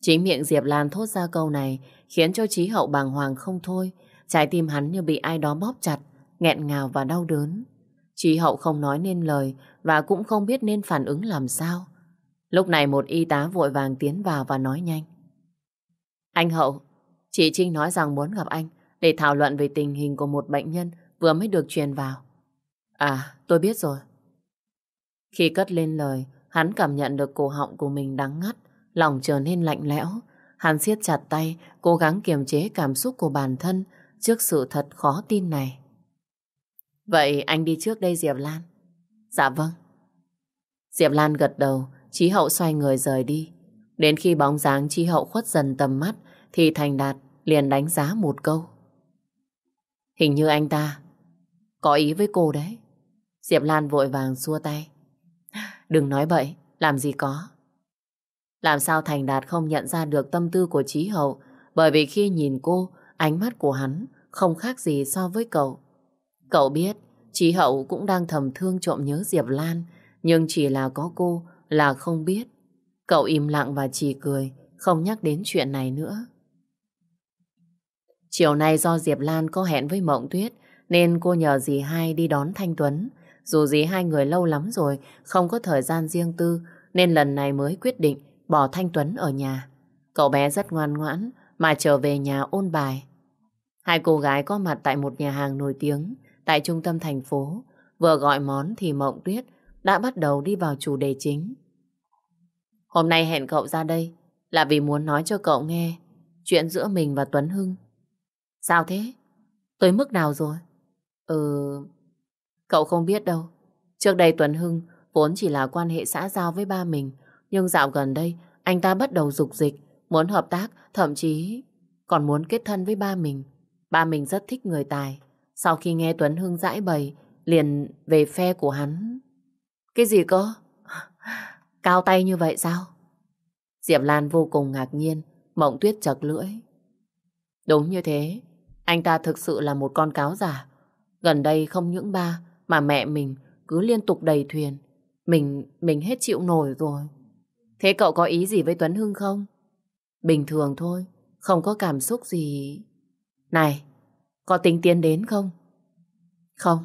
Chính miệng Diệp Lan thốt ra câu này khiến cho Trí Hậu bàng hoàng không thôi. Trái tim hắn như bị ai đó bóp chặt, nghẹn ngào và đau đớn. Trí Hậu không nói nên lời và cũng không biết nên phản ứng làm sao. Lúc này một y tá vội vàng tiến vào và nói nhanh. Anh Hậu, chị Trinh nói rằng muốn gặp anh để thảo luận về tình hình của một bệnh nhân vừa mới được truyền vào. À, tôi biết rồi. Khi cất lên lời, hắn cảm nhận được cổ họng của mình đắng ngắt, lòng trở nên lạnh lẽo. Hắn siết chặt tay, cố gắng kiềm chế cảm xúc của bản thân trước sự thật khó tin này. Vậy anh đi trước đây Diệp Lan? Dạ vâng. Diệp Lan gật đầu, Chí Hậu xoay người rời đi. Đến khi bóng dáng Chí Hậu khuất dần tầm mắt, thì Thành Đạt liền đánh giá một câu. Hình như anh ta có ý với cô đấy. Diệp Lan vội vàng xua tay. Đừng nói bậy, làm gì có. Làm sao Thành Đạt không nhận ra được tâm tư của Trí Hậu bởi vì khi nhìn cô, ánh mắt của hắn không khác gì so với cậu. Cậu biết Trí Hậu cũng đang thầm thương trộm nhớ Diệp Lan nhưng chỉ là có cô là không biết. Cậu im lặng và chỉ cười không nhắc đến chuyện này nữa. Chiều nay do Diệp Lan có hẹn với Mộng Tuyết nên cô nhờ dì hai đi đón Thanh Tuấn. Dù gì hai người lâu lắm rồi, không có thời gian riêng tư, nên lần này mới quyết định bỏ Thanh Tuấn ở nhà. Cậu bé rất ngoan ngoãn mà trở về nhà ôn bài. Hai cô gái có mặt tại một nhà hàng nổi tiếng tại trung tâm thành phố. Vừa gọi món thì Mộng Tuyết đã bắt đầu đi vào chủ đề chính. Hôm nay hẹn cậu ra đây là vì muốn nói cho cậu nghe chuyện giữa mình và Tuấn Hưng. Sao thế? Tới mức nào rồi? Ừ... Cậu không biết đâu. Trước đây Tuấn Hưng vốn chỉ là quan hệ xã giao với ba mình. Nhưng dạo gần đây, anh ta bắt đầu dục dịch, muốn hợp tác, thậm chí còn muốn kết thân với ba mình. Ba mình rất thích người tài. Sau khi nghe Tuấn Hưng giải bày, liền về phe của hắn. Cái gì cơ? Cao tay như vậy sao? Diệp Lan vô cùng ngạc nhiên, mộng tuyết chật lưỡi. Đúng như thế, anh ta thực sự là một con cáo giả. Gần đây không những ba, mà mẹ mình cứ liên tục đầy thuyền. Mình, mình hết chịu nổi rồi. Thế cậu có ý gì với Tuấn Hưng không? Bình thường thôi, không có cảm xúc gì. Này, có tính tiến đến không? Không,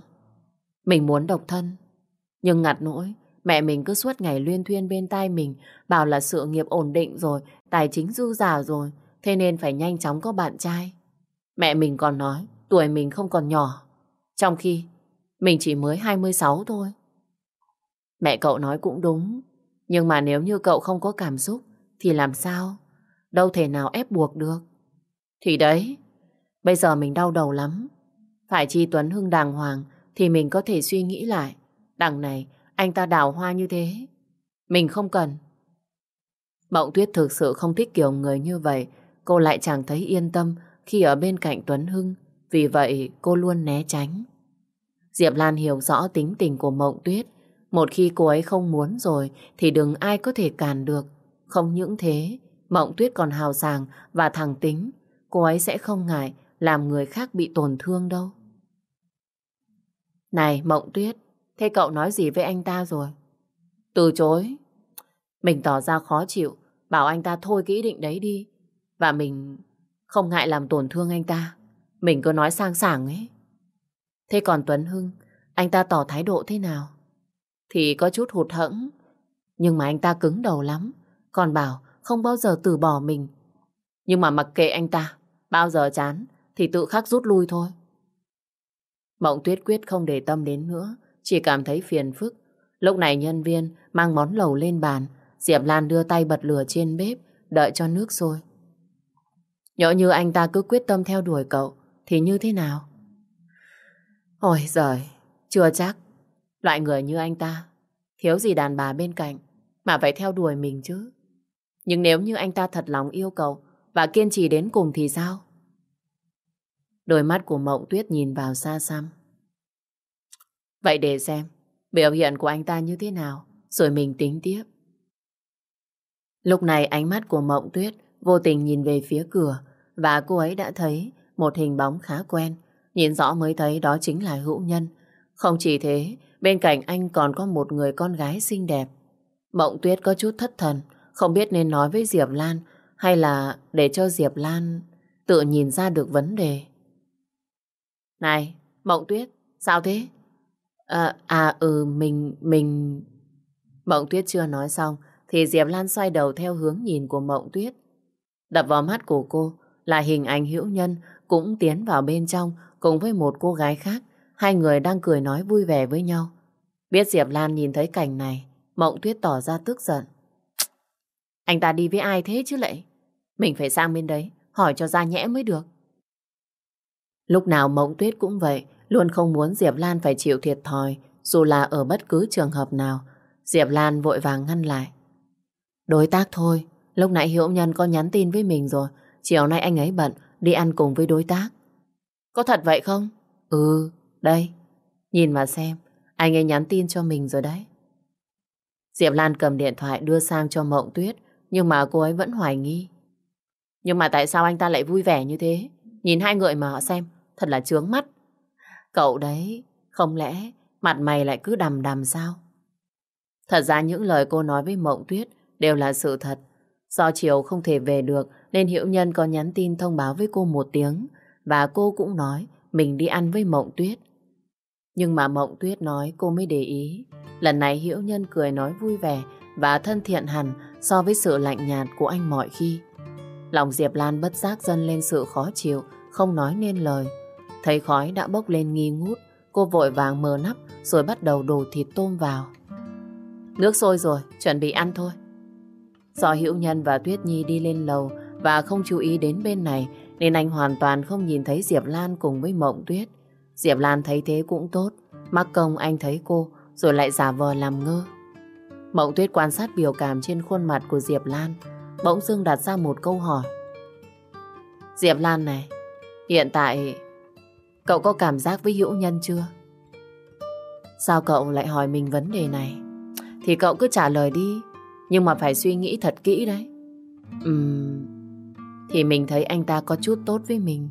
mình muốn độc thân. Nhưng ngặt nỗi, mẹ mình cứ suốt ngày luyên thuyên bên tai mình, bảo là sự nghiệp ổn định rồi, tài chính dư giả rồi, thế nên phải nhanh chóng có bạn trai. Mẹ mình còn nói, tuổi mình không còn nhỏ, trong khi mình chỉ mới 26 thôi. Mẹ cậu nói cũng đúng, nhưng mà nếu như cậu không có cảm xúc, thì làm sao? Đâu thể nào ép buộc được. Thì đấy, bây giờ mình đau đầu lắm. Phải chi Tuấn Hưng đàng hoàng thì mình có thể suy nghĩ lại. Đằng này, anh ta đào hoa như thế. Mình không cần. Mộng Tuyết thực sự không thích kiểu người như vậy. Cô lại chẳng thấy yên tâm khi ở bên cạnh Tuấn Hưng. Vì vậy cô luôn né tránh. Diệp Lan hiểu rõ tính tình của Mộng Tuyết. Một khi cô ấy không muốn rồi thì đừng ai có thể cản được. Không những thế, Mộng Tuyết còn hào sàng và thẳng tính. Cô ấy sẽ không ngại làm người khác bị tổn thương đâu. Này Mộng Tuyết, thế cậu nói gì với anh ta rồi? Từ chối. Mình tỏ ra khó chịu, bảo anh ta thôi cái ý định đấy đi. Và mình không ngại làm tổn thương anh ta. Mình cứ nói sang sảng ấy. Thế còn Tuấn Hưng, anh ta tỏ thái độ thế nào? Thì có chút hụt hẫng, nhưng mà anh ta cứng đầu lắm. Còn bảo không bao giờ từ bỏ mình. Nhưng mà mặc kệ anh ta, bao giờ chán thì tự khắc rút lui thôi. Mộng tuyết quyết không để tâm đến nữa, chỉ cảm thấy phiền phức. Lúc này nhân viên mang món lẩu lên bàn, Diệp Lan đưa tay bật lửa trên bếp, đợi cho nước sôi. Nhỡ như anh ta cứ quyết tâm theo đuổi cậu, thì như thế nào? Ôi giời, chưa chắc. Loại người như anh ta, thiếu gì đàn bà bên cạnh, mà phải theo đuổi mình chứ. Nhưng nếu như anh ta thật lòng yêu cầu và kiên trì đến cùng thì sao? Đôi mắt của Mộng Tuyết nhìn vào xa xăm. Vậy để xem biểu hiện của anh ta như thế nào, rồi mình tính tiếp. Lúc này ánh mắt của Mộng Tuyết vô tình nhìn về phía cửa và cô ấy đã thấy một hình bóng khá quen. Nhìn rõ mới thấy đó chính là Hữu Nhân. Không chỉ thế, bên cạnh anh còn có một người con gái xinh đẹp. Mộng Tuyết có chút thất thần, không biết nên nói với Diệp Lan hay là để cho Diệp Lan tự nhìn ra được vấn đề. Này, Mộng Tuyết, sao thế? À, à ừ, mình, mình... Mộng Tuyết chưa nói xong, thì Diệp Lan xoay đầu theo hướng nhìn của Mộng Tuyết. Đập vào mắt của cô là hình ảnh hữu nhân cũng tiến vào bên trong cùng với một cô gái khác. Hai người đang cười nói vui vẻ với nhau. Biết Diệp Lan nhìn thấy cảnh này, Mộng Tuyết tỏ ra tức giận. Anh ta đi với ai thế chứ lại? Mình phải sang bên đấy, hỏi cho ra nhẽ mới được. Lúc nào Mộng Tuyết cũng vậy, luôn không muốn Diệp Lan phải chịu thiệt thòi, dù là ở bất cứ trường hợp nào. Diệp Lan vội vàng ngăn lại. Đối tác thôi, lúc nãy Hiễu Nhân có nhắn tin với mình rồi, chiều nay anh ấy bận, đi ăn cùng với đối tác. Có thật vậy không? Ừ, đây, nhìn mà xem, anh ấy nhắn tin cho mình rồi đấy. Diệp Lan cầm điện thoại đưa sang cho Mộng Tuyết, nhưng mà cô ấy vẫn hoài nghi. Nhưng mà tại sao anh ta lại vui vẻ như thế? Nhìn hai người mà họ xem, thật là chướng mắt. Cậu đấy, không lẽ mặt mày lại cứ đầm đầm sao? Thật ra những lời cô nói với Mộng Tuyết đều là sự thật. Do chiều không thể về được nên Hiểu Nhân có nhắn tin thông báo với cô một tiếng và cô cũng nói mình đi ăn với Mộng Tuyết. Nhưng mà Mộng Tuyết nói cô mới để ý. Lần này Hiễu Nhân cười nói vui vẻ và thân thiện hẳn so với sự lạnh nhạt của anh mọi khi. Lòng Diệp Lan bất giác dâng lên sự khó chịu, không nói nên lời. Thấy khói đã bốc lên nghi ngút, cô vội vàng mở nắp rồi bắt đầu đổ thịt tôm vào. Nước sôi rồi, chuẩn bị ăn thôi. Do Hữu Nhân và Tuyết Nhi đi lên lầu và không chú ý đến bên này nên anh hoàn toàn không nhìn thấy Diệp Lan cùng với Mộng Tuyết. Diệp Lan thấy thế cũng tốt, Mắc công anh thấy cô rồi lại giả vờ làm ngơ. Mộng Tuyết quan sát biểu cảm trên khuôn mặt của Diệp Lan, bỗng dưng đặt ra một câu hỏi. Diệp Lan này, hiện tại cậu có cảm giác với Hữu Nhân chưa? Sao cậu lại hỏi mình vấn đề này? Thì cậu cứ trả lời đi, nhưng mà phải suy nghĩ thật kỹ đấy. Ừm, thì mình thấy anh ta có chút tốt với mình.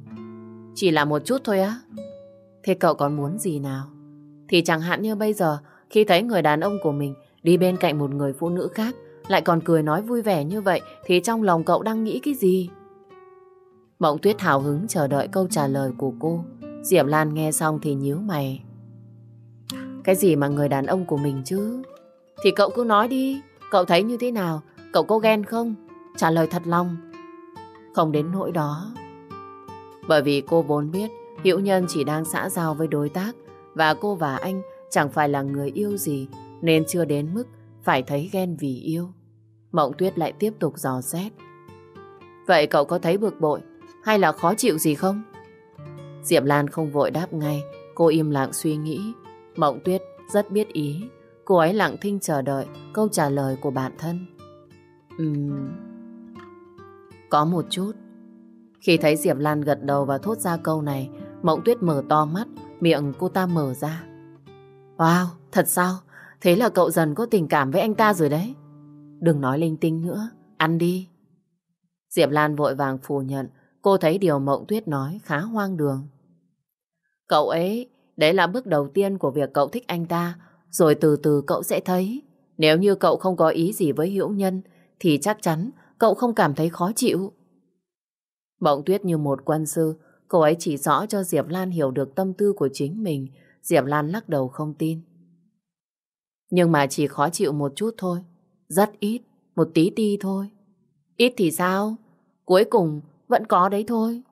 Chỉ là một chút thôi á. Thế cậu còn muốn gì nào? Thì chẳng hạn như bây giờ, khi thấy người đàn ông của mình đi bên cạnh một người phụ nữ khác, lại còn cười nói vui vẻ như vậy, thì trong lòng cậu đang nghĩ cái gì? Mộng tuyết hào hứng chờ đợi câu trả lời của cô. Diệp Lan nghe xong thì nhíu mày. Cái gì mà người đàn ông của mình chứ? Thì cậu cứ nói đi, cậu thấy như thế nào? Cậu có ghen không? Trả lời thật lòng. Không đến nỗi đó. Bởi vì cô vốn biết Hữu Nhân chỉ đang xã giao với đối tác và cô và anh chẳng phải là người yêu gì nên chưa đến mức phải thấy ghen vì yêu. Mộng Tuyết lại tiếp tục dò xét. Vậy cậu có thấy bực bội hay là khó chịu gì không? Diệp Lan không vội đáp ngay, cô im lặng suy nghĩ. Mộng Tuyết rất biết ý, cô ấy lặng thinh chờ đợi câu trả lời của bản thân. Ừm... Có một chút. Khi thấy Diệp Lan gật đầu và thốt ra câu này, Mộng Tuyết mở to mắt, miệng cô ta mở ra. Wow, thật sao? Thế là cậu dần có tình cảm với anh ta rồi đấy. Đừng nói linh tinh nữa, ăn đi. Diệp Lan vội vàng phủ nhận, cô thấy điều Mộng Tuyết nói khá hoang đường. Cậu ấy, đấy là bước đầu tiên của việc cậu thích anh ta, rồi từ từ cậu sẽ thấy. Nếu như cậu không có ý gì với Hữu Nhân, thì chắc chắn cậu không cảm thấy khó chịu. Mộng Tuyết như một quân sư, cô ấy chỉ rõ cho Diệp Lan hiểu được tâm tư của chính mình. Diệp Lan lắc đầu không tin. Nhưng mà chỉ khó chịu một chút thôi. Rất ít, một tí ti thôi. Ít thì sao? Cuối cùng vẫn có đấy thôi.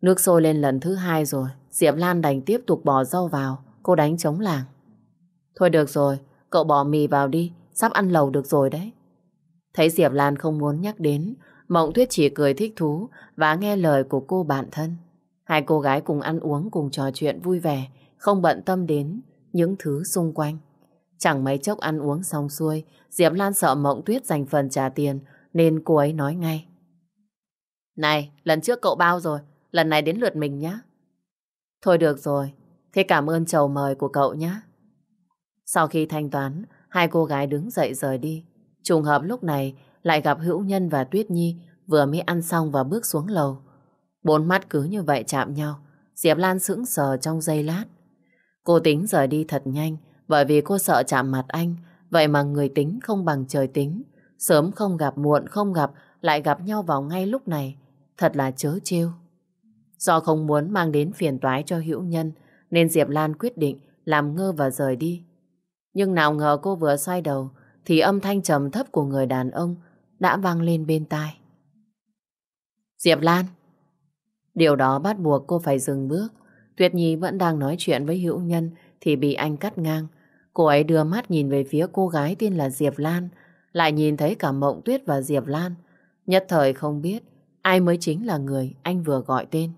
Nước sôi lên lần thứ hai rồi. Diệp Lan đành tiếp tục bỏ rau vào. Cô đánh chống làng. Thôi được rồi, cậu bỏ mì vào đi. Sắp ăn lẩu được rồi đấy. Thấy Diệp Lan không muốn nhắc đến, Mộng Tuyết chỉ cười thích thú và nghe lời của cô bạn thân. Hai cô gái cùng ăn uống cùng trò chuyện vui vẻ, không bận tâm đến những thứ xung quanh. Chẳng mấy chốc ăn uống xong xuôi, Diệp Lan sợ Mộng Tuyết dành phần trả tiền nên cô ấy nói ngay. Này, lần trước cậu bao rồi, lần này đến lượt mình nhé. Thôi được rồi, thế cảm ơn chầu mời của cậu nhé. Sau khi thanh toán, hai cô gái đứng dậy rời đi. Trùng hợp lúc này, lại gặp Hữu Nhân và Tuyết Nhi, vừa mới ăn xong và bước xuống lầu. Bốn mắt cứ như vậy chạm nhau. Diệp Lan sững sờ trong giây lát. Cô tính rời đi thật nhanh, bởi vì cô sợ chạm mặt anh. Vậy mà người tính không bằng trời tính. Sớm không gặp, muộn không gặp, lại gặp nhau vào ngay lúc này. Thật là chớ trêu. Do không muốn mang đến phiền toái cho hữu nhân, nên Diệp Lan quyết định làm ngơ và rời đi. Nhưng nào ngờ cô vừa xoay đầu thì âm thanh trầm thấp của người đàn ông đã vang lên bên tai. Diệp Lan! Điều đó bắt buộc cô phải dừng bước. Tuyết Nhi vẫn đang nói chuyện với hữu nhân thì bị anh cắt ngang. Cô ấy đưa mắt nhìn về phía cô gái tên là Diệp Lan, lại nhìn thấy cả Mộng Tuyết và Diệp Lan. Nhất thời không biết ai mới chính là người anh vừa gọi tên.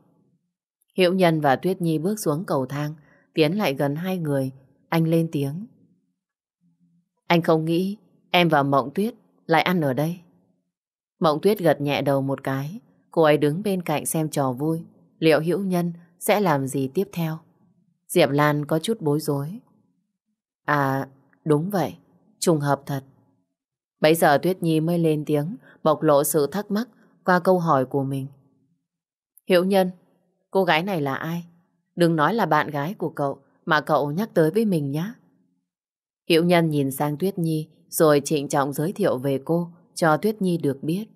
Hiệu Nhân và Tuyết Nhi bước xuống cầu thang, tiến lại gần hai người, anh lên tiếng. Anh không nghĩ em và Mộng Tuyết lại ăn ở đây. Mộng Tuyết gật nhẹ đầu một cái, cô ấy đứng bên cạnh xem trò vui, liệu Hữu Nhân sẽ làm gì tiếp theo. Diệp Lan có chút bối rối. À, đúng vậy, trùng hợp thật. Bây giờ Tuyết Nhi mới lên tiếng, bộc lộ sự thắc mắc qua câu hỏi của mình. Hiểu Nhân, cô gái này là ai? Đừng nói là bạn gái của cậu, mà cậu nhắc tới với mình nhé. Hiệu Nhân nhìn sang Tuyết Nhi, rồi trịnh trọng giới thiệu về cô, cho Tuyết Nhi được biết.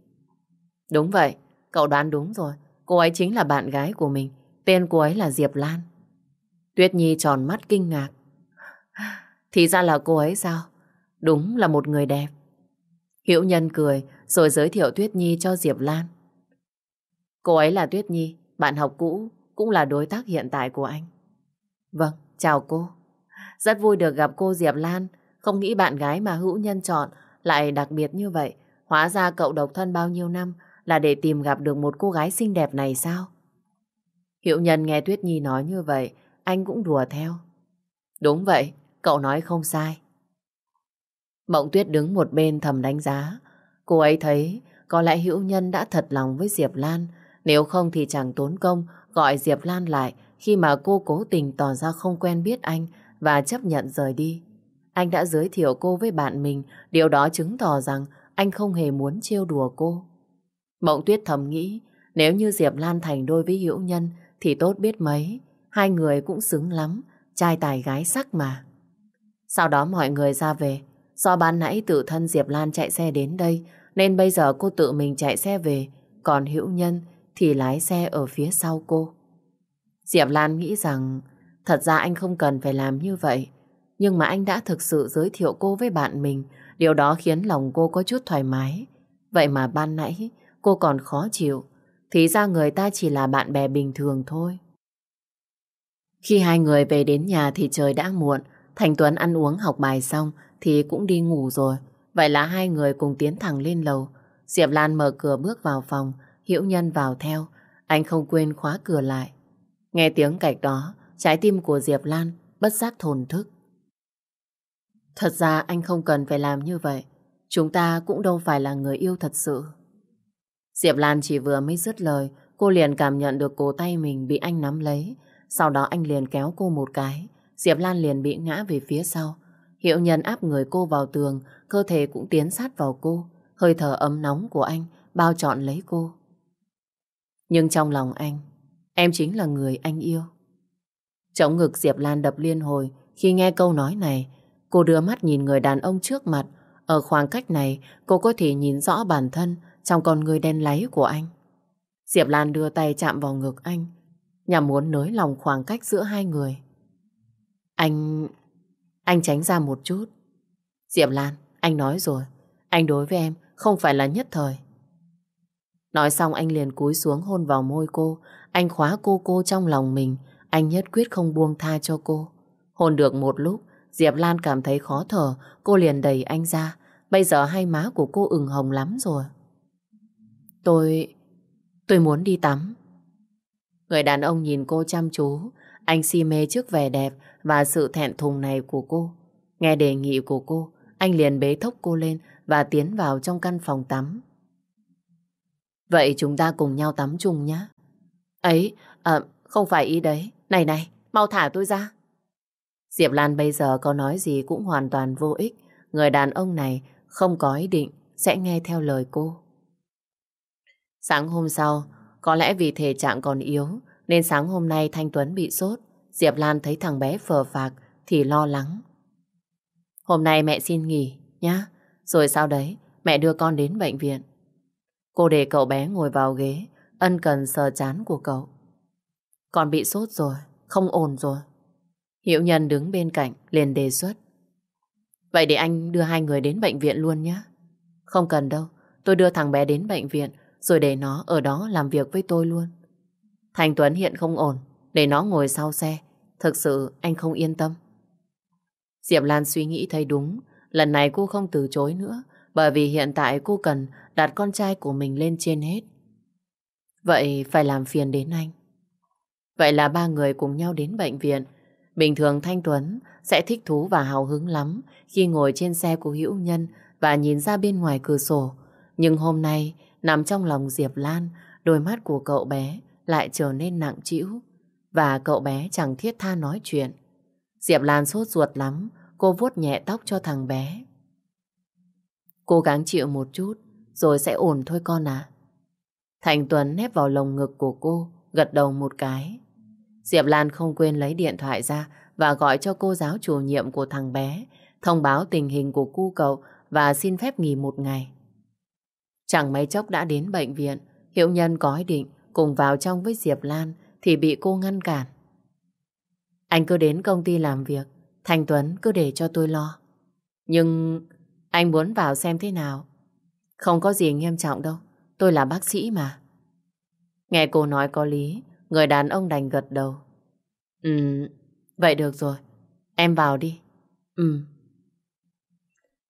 Đúng vậy, cậu đoán đúng rồi, cô ấy chính là bạn gái của mình, tên cô ấy là Diệp Lan. Tuyết Nhi tròn mắt kinh ngạc. Thì ra là cô ấy sao? Đúng là một người đẹp. Hiệu Nhân cười rồi giới thiệu Tuyết Nhi cho Diệp Lan. Cô ấy là Tuyết Nhi, bạn học cũ, cũng là đối tác hiện tại của anh. Vâng, chào cô. Rất vui được gặp cô Diệp Lan. Không nghĩ bạn gái mà hữu nhân chọn lại đặc biệt như vậy. Hóa ra cậu độc thân bao nhiêu năm là để tìm gặp được một cô gái xinh đẹp này sao? Hiệu nhân nghe Tuyết Nhi nói như vậy, anh cũng đùa theo. Đúng vậy, cậu nói không sai. Mộng Tuyết đứng một bên thầm đánh giá. Cô ấy thấy có lẽ Hữu Nhân đã thật lòng với Diệp Lan. Nếu không thì chẳng tốn công gọi Diệp Lan lại khi mà cô cố tình tỏ ra không quen biết anh và chấp nhận rời đi. Anh đã giới thiệu cô với bạn mình, điều đó chứng tỏ rằng anh không hề muốn trêu đùa cô. Mộng Tuyết thầm nghĩ, nếu như Diệp Lan thành đôi với Hữu Nhân thì tốt biết mấy, hai người cũng xứng lắm, trai tài gái sắc mà. Sau đó mọi người ra về, do ban nãy tự thân Diệp Lan chạy xe đến đây, nên bây giờ cô tự mình chạy xe về, còn Hữu Nhân thì lái xe ở phía sau cô. Diệp Lan nghĩ rằng thật ra anh không cần phải làm như vậy, nhưng mà anh đã thực sự giới thiệu cô với bạn mình, điều đó khiến lòng cô có chút thoải mái. Vậy mà ban nãy cô còn khó chịu, thì ra người ta chỉ là bạn bè bình thường thôi. Khi hai người về đến nhà thì trời đã muộn, Thành Tuấn ăn uống học bài xong thì cũng đi ngủ rồi. Vậy là hai người cùng tiến thẳng lên lầu. Diệp Lan mở cửa bước vào phòng, Hiểu Nhân vào theo. Anh không quên khóa cửa lại. Nghe tiếng cạch đó, trái tim của Diệp Lan bất giác thồn thức. Thật ra anh không cần phải làm như vậy. Chúng ta cũng đâu phải là người yêu thật sự. Diệp Lan chỉ vừa mới dứt lời, cô liền cảm nhận được cổ tay mình bị anh nắm lấy. Sau đó anh liền kéo cô một cái. Diệp Lan liền bị ngã về phía sau. Hiệu nhân áp người cô vào tường, cơ thể cũng tiến sát vào cô. Hơi thở ấm nóng của anh bao trọn lấy cô. Nhưng trong lòng anh, em chính là người anh yêu. Trọng ngực Diệp Lan đập liên hồi khi nghe câu nói này. Cô đưa mắt nhìn người đàn ông trước mặt. Ở khoảng cách này, cô có thể nhìn rõ bản thân trong con người đen láy của anh. Diệp Lan đưa tay chạm vào ngực anh, nhằm muốn nới lòng khoảng cách giữa hai người. Anh... anh tránh ra một chút. Diệp Lan, anh nói rồi, anh đối với em không phải là nhất thời. Nói xong anh liền cúi xuống hôn vào môi cô, anh khóa cô cô trong lòng mình, anh nhất quyết không buông tha cho cô. Hôn được một lúc, Diệp Lan cảm thấy khó thở, cô liền đẩy anh ra. Bây giờ hai má của cô ửng hồng lắm rồi. Tôi... tôi muốn đi tắm. Người đàn ông nhìn cô chăm chú, anh si mê trước vẻ đẹp và sự thẹn thùng này của cô. Nghe đề nghị của cô, anh liền bế thốc cô lên và tiến vào trong căn phòng tắm. Vậy chúng ta cùng nhau tắm chung nhé. Ấy, à, không phải ý đấy. Này này, mau thả tôi ra. Diệp Lan bây giờ có nói gì cũng hoàn toàn vô ích. Người đàn ông này không có ý định sẽ nghe theo lời cô. Sáng hôm sau, có lẽ vì thể trạng còn yếu, nên sáng hôm nay Thanh Tuấn bị sốt. Diệp Lan thấy thằng bé phờ phạc thì lo lắng. Hôm nay mẹ xin nghỉ, nhá. Rồi sau đấy, mẹ đưa con đến bệnh viện. Cô để cậu bé ngồi vào ghế, ân cần sờ chán của cậu. Con bị sốt rồi, không ổn rồi. Hiệu nhân đứng bên cạnh, liền đề xuất. Vậy để anh đưa hai người đến bệnh viện luôn nhé. Không cần đâu, tôi đưa thằng bé đến bệnh viện, rồi để nó ở đó làm việc với tôi luôn. Thành Tuấn hiện không ổn, để nó ngồi sau xe. Thực sự anh không yên tâm. Diệp Lan suy nghĩ thấy đúng, lần này cô không từ chối nữa, bởi vì hiện tại cô cần đặt con trai của mình lên trên hết. Vậy phải làm phiền đến anh. Vậy là ba người cùng nhau đến bệnh viện. Bình thường Thanh Tuấn sẽ thích thú và hào hứng lắm khi ngồi trên xe của Hữu Nhân và nhìn ra bên ngoài cửa sổ. Nhưng hôm nay, nằm trong lòng Diệp Lan, đôi mắt của cậu bé lại trở nên nặng trĩu và cậu bé chẳng thiết tha nói chuyện. Diệp Lan sốt ruột lắm, cô vuốt nhẹ tóc cho thằng bé. Cố gắng chịu một chút, rồi sẽ ổn thôi con à. Thành Tuấn nép vào lồng ngực của cô, gật đầu một cái. Diệp Lan không quên lấy điện thoại ra và gọi cho cô giáo chủ nhiệm của thằng bé, thông báo tình hình của cu cậu và xin phép nghỉ một ngày. Chẳng mấy chốc đã đến bệnh viện, Hiệu Nhân có ý định cùng vào trong với Diệp Lan thì bị cô ngăn cản. Anh cứ đến công ty làm việc, Thành Tuấn cứ để cho tôi lo. Nhưng anh muốn vào xem thế nào. Không có gì nghiêm trọng đâu, tôi là bác sĩ mà. Nghe cô nói có lý, người đàn ông đành gật đầu. Ừ, vậy được rồi, em vào đi. Ừ.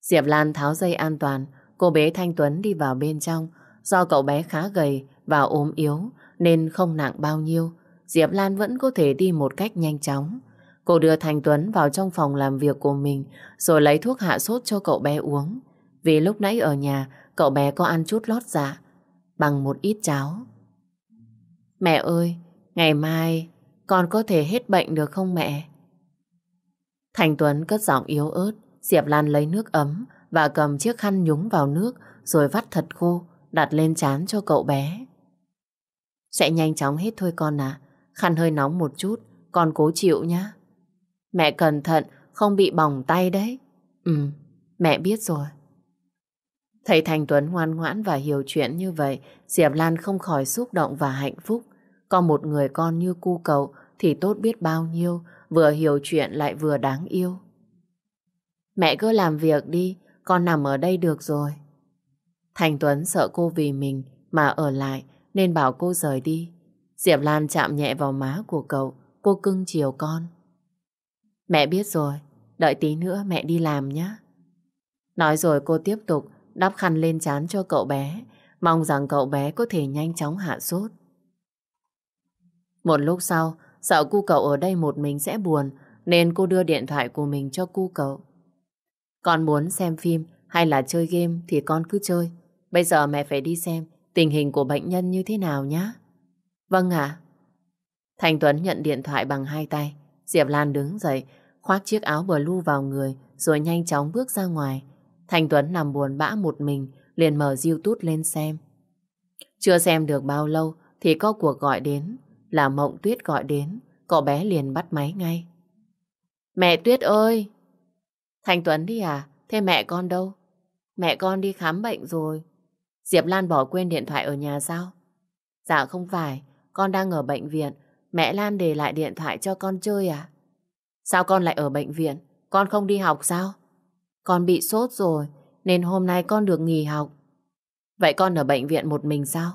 Diệp Lan tháo dây an toàn, cô bé Thanh Tuấn đi vào bên trong. Do cậu bé khá gầy và ốm yếu nên không nặng bao nhiêu. Diệp Lan vẫn có thể đi một cách nhanh chóng. Cô đưa Thanh Tuấn vào trong phòng làm việc của mình rồi lấy thuốc hạ sốt cho cậu bé uống. Vì lúc nãy ở nhà cậu bé có ăn chút lót dạ bằng một ít cháo. Mẹ ơi, ngày mai con có thể hết bệnh được không mẹ? Thành Tuấn cất giọng yếu ớt, Diệp Lan lấy nước ấm và cầm chiếc khăn nhúng vào nước rồi vắt thật khô, đặt lên chán cho cậu bé. Sẽ nhanh chóng hết thôi con à, khăn hơi nóng một chút, con cố chịu nhá. Mẹ cẩn thận, không bị bỏng tay đấy. Ừ, mẹ biết rồi. Thấy Thành Tuấn ngoan ngoãn và hiểu chuyện như vậy, Diệp Lan không khỏi xúc động và hạnh phúc. Có một người con như cu cậu thì tốt biết bao nhiêu, vừa hiểu chuyện lại vừa đáng yêu. Mẹ cứ làm việc đi, con nằm ở đây được rồi. Thành Tuấn sợ cô vì mình mà ở lại nên bảo cô rời đi. Diệp Lan chạm nhẹ vào má của cậu, cô cưng chiều con. Mẹ biết rồi, đợi tí nữa mẹ đi làm nhé. Nói rồi cô tiếp tục đắp khăn lên chán cho cậu bé, mong rằng cậu bé có thể nhanh chóng hạ sốt. Một lúc sau, sợ cu cậu ở đây một mình sẽ buồn, nên cô đưa điện thoại của mình cho cu cậu. Con muốn xem phim hay là chơi game thì con cứ chơi. Bây giờ mẹ phải đi xem tình hình của bệnh nhân như thế nào nhé. Vâng ạ. Thành Tuấn nhận điện thoại bằng hai tay. Diệp Lan đứng dậy, khoác chiếc áo blue vào người rồi nhanh chóng bước ra ngoài. Thành Tuấn nằm buồn bã một mình, liền mở YouTube lên xem. Chưa xem được bao lâu thì có cuộc gọi đến, là Mộng Tuyết gọi đến, cậu bé liền bắt máy ngay. Mẹ Tuyết ơi! Thành Tuấn đi à? Thế mẹ con đâu? Mẹ con đi khám bệnh rồi. Diệp Lan bỏ quên điện thoại ở nhà sao? Dạ không phải, con đang ở bệnh viện. Mẹ Lan để lại điện thoại cho con chơi à? Sao con lại ở bệnh viện? Con không đi học sao? Con bị sốt rồi, nên hôm nay con được nghỉ học. Vậy con ở bệnh viện một mình sao?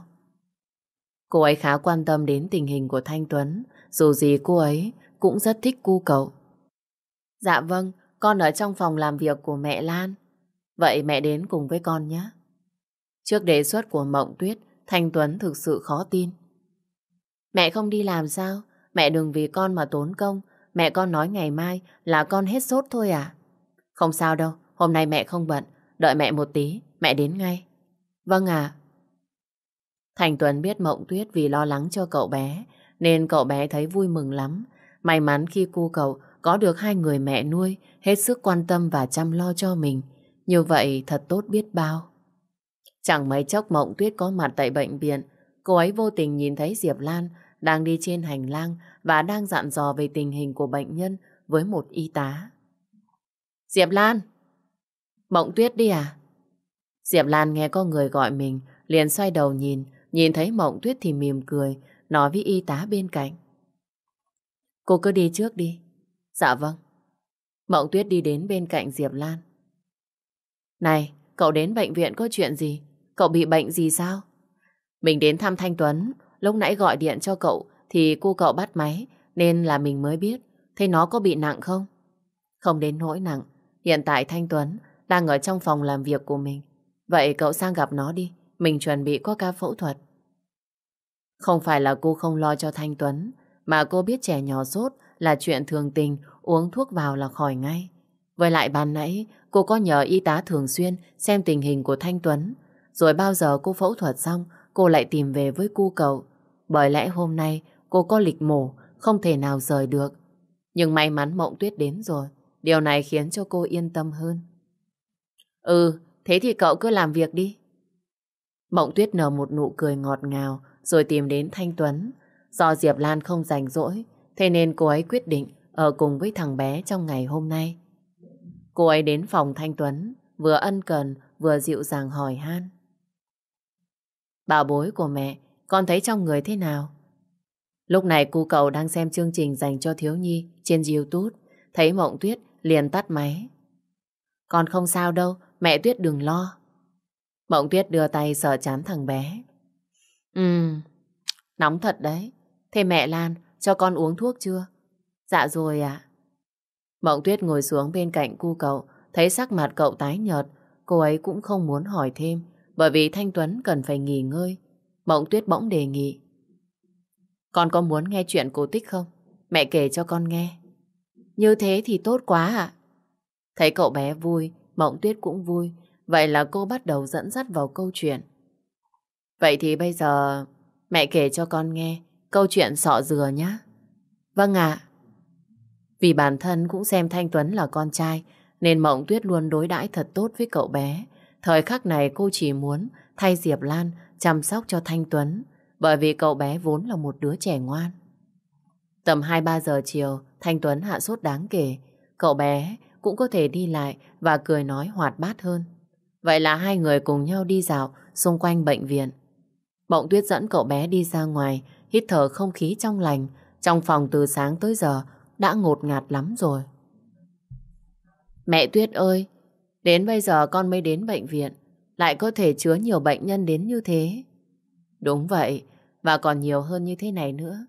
Cô ấy khá quan tâm đến tình hình của Thanh Tuấn, dù gì cô ấy cũng rất thích cu cậu. Dạ vâng, con ở trong phòng làm việc của mẹ Lan. Vậy mẹ đến cùng với con nhé. Trước đề xuất của Mộng Tuyết, Thanh Tuấn thực sự khó tin. Mẹ không đi làm sao? Mẹ đừng vì con mà tốn công. Mẹ con nói ngày mai là con hết sốt thôi à? Không sao đâu, hôm nay mẹ không bận. Đợi mẹ một tí, mẹ đến ngay. Vâng à. Thành Tuấn biết Mộng Tuyết vì lo lắng cho cậu bé, nên cậu bé thấy vui mừng lắm. May mắn khi cô cậu có được hai người mẹ nuôi hết sức quan tâm và chăm lo cho mình. Như vậy thật tốt biết bao. Chẳng mấy chốc Mộng Tuyết có mặt tại bệnh viện, cô ấy vô tình nhìn thấy Diệp Lan đang đi trên hành lang và đang dặn dò về tình hình của bệnh nhân với một y tá. Diệp Lan! Mộng Tuyết đi à? Diệp Lan nghe có người gọi mình, liền xoay đầu nhìn, nhìn thấy Mộng Tuyết thì mỉm cười, nói với y tá bên cạnh. Cô cứ đi trước đi. Dạ vâng. Mộng Tuyết đi đến bên cạnh Diệp Lan. Này, cậu đến bệnh viện có chuyện gì? Cậu bị bệnh gì sao? Mình đến thăm Thanh Tuấn, lúc nãy gọi điện cho cậu thì cô cậu bắt máy, nên là mình mới biết. Thế nó có bị nặng không? Không đến nỗi nặng. Hiện tại Thanh Tuấn đang ở trong phòng làm việc của mình. Vậy cậu sang gặp nó đi, mình chuẩn bị có ca phẫu thuật. Không phải là cô không lo cho Thanh Tuấn, mà cô biết trẻ nhỏ sốt là chuyện thường tình, uống thuốc vào là khỏi ngay. Với lại ban nãy, cô có nhờ y tá thường xuyên xem tình hình của Thanh Tuấn. Rồi bao giờ cô phẫu thuật xong, cô lại tìm về với cu cậu. Bởi lẽ hôm nay cô có lịch mổ, không thể nào rời được. Nhưng may mắn mộng tuyết đến rồi. Điều này khiến cho cô yên tâm hơn. Ừ, thế thì cậu cứ làm việc đi. Mộng tuyết nở một nụ cười ngọt ngào rồi tìm đến Thanh Tuấn. Do Diệp Lan không rảnh rỗi, thế nên cô ấy quyết định ở cùng với thằng bé trong ngày hôm nay. Cô ấy đến phòng Thanh Tuấn, vừa ân cần, vừa dịu dàng hỏi han. Bảo bối của mẹ, con thấy trong người thế nào? Lúc này cô cậu đang xem chương trình dành cho thiếu nhi trên YouTube, thấy Mộng Tuyết liền tắt máy. Con không sao đâu, mẹ Tuyết đừng lo. Mộng Tuyết đưa tay sờ chán thằng bé. Ừ, nóng thật đấy. Thế mẹ Lan, cho con uống thuốc chưa? Dạ rồi ạ. Mộng Tuyết ngồi xuống bên cạnh cu cậu, thấy sắc mặt cậu tái nhợt, cô ấy cũng không muốn hỏi thêm, bởi vì Thanh Tuấn cần phải nghỉ ngơi. Mộng Tuyết bỗng đề nghị. Con có muốn nghe chuyện cổ tích không? Mẹ kể cho con nghe. Như thế thì tốt quá ạ. Thấy cậu bé vui, Mộng Tuyết cũng vui. Vậy là cô bắt đầu dẫn dắt vào câu chuyện. Vậy thì bây giờ mẹ kể cho con nghe câu chuyện sọ dừa nhé. Vâng ạ. Vì bản thân cũng xem Thanh Tuấn là con trai nên Mộng Tuyết luôn đối đãi thật tốt với cậu bé. Thời khắc này cô chỉ muốn thay Diệp Lan chăm sóc cho Thanh Tuấn bởi vì cậu bé vốn là một đứa trẻ ngoan. Tầm 2-3 giờ chiều, Thanh Tuấn hạ sốt đáng kể. Cậu bé cũng có thể đi lại và cười nói hoạt bát hơn. Vậy là hai người cùng nhau đi dạo xung quanh bệnh viện. Mộng Tuyết dẫn cậu bé đi ra ngoài, hít thở không khí trong lành. Trong phòng từ sáng tới giờ đã ngột ngạt lắm rồi. Mẹ Tuyết ơi, đến bây giờ con mới đến bệnh viện, lại có thể chứa nhiều bệnh nhân đến như thế. Đúng vậy, và còn nhiều hơn như thế này nữa.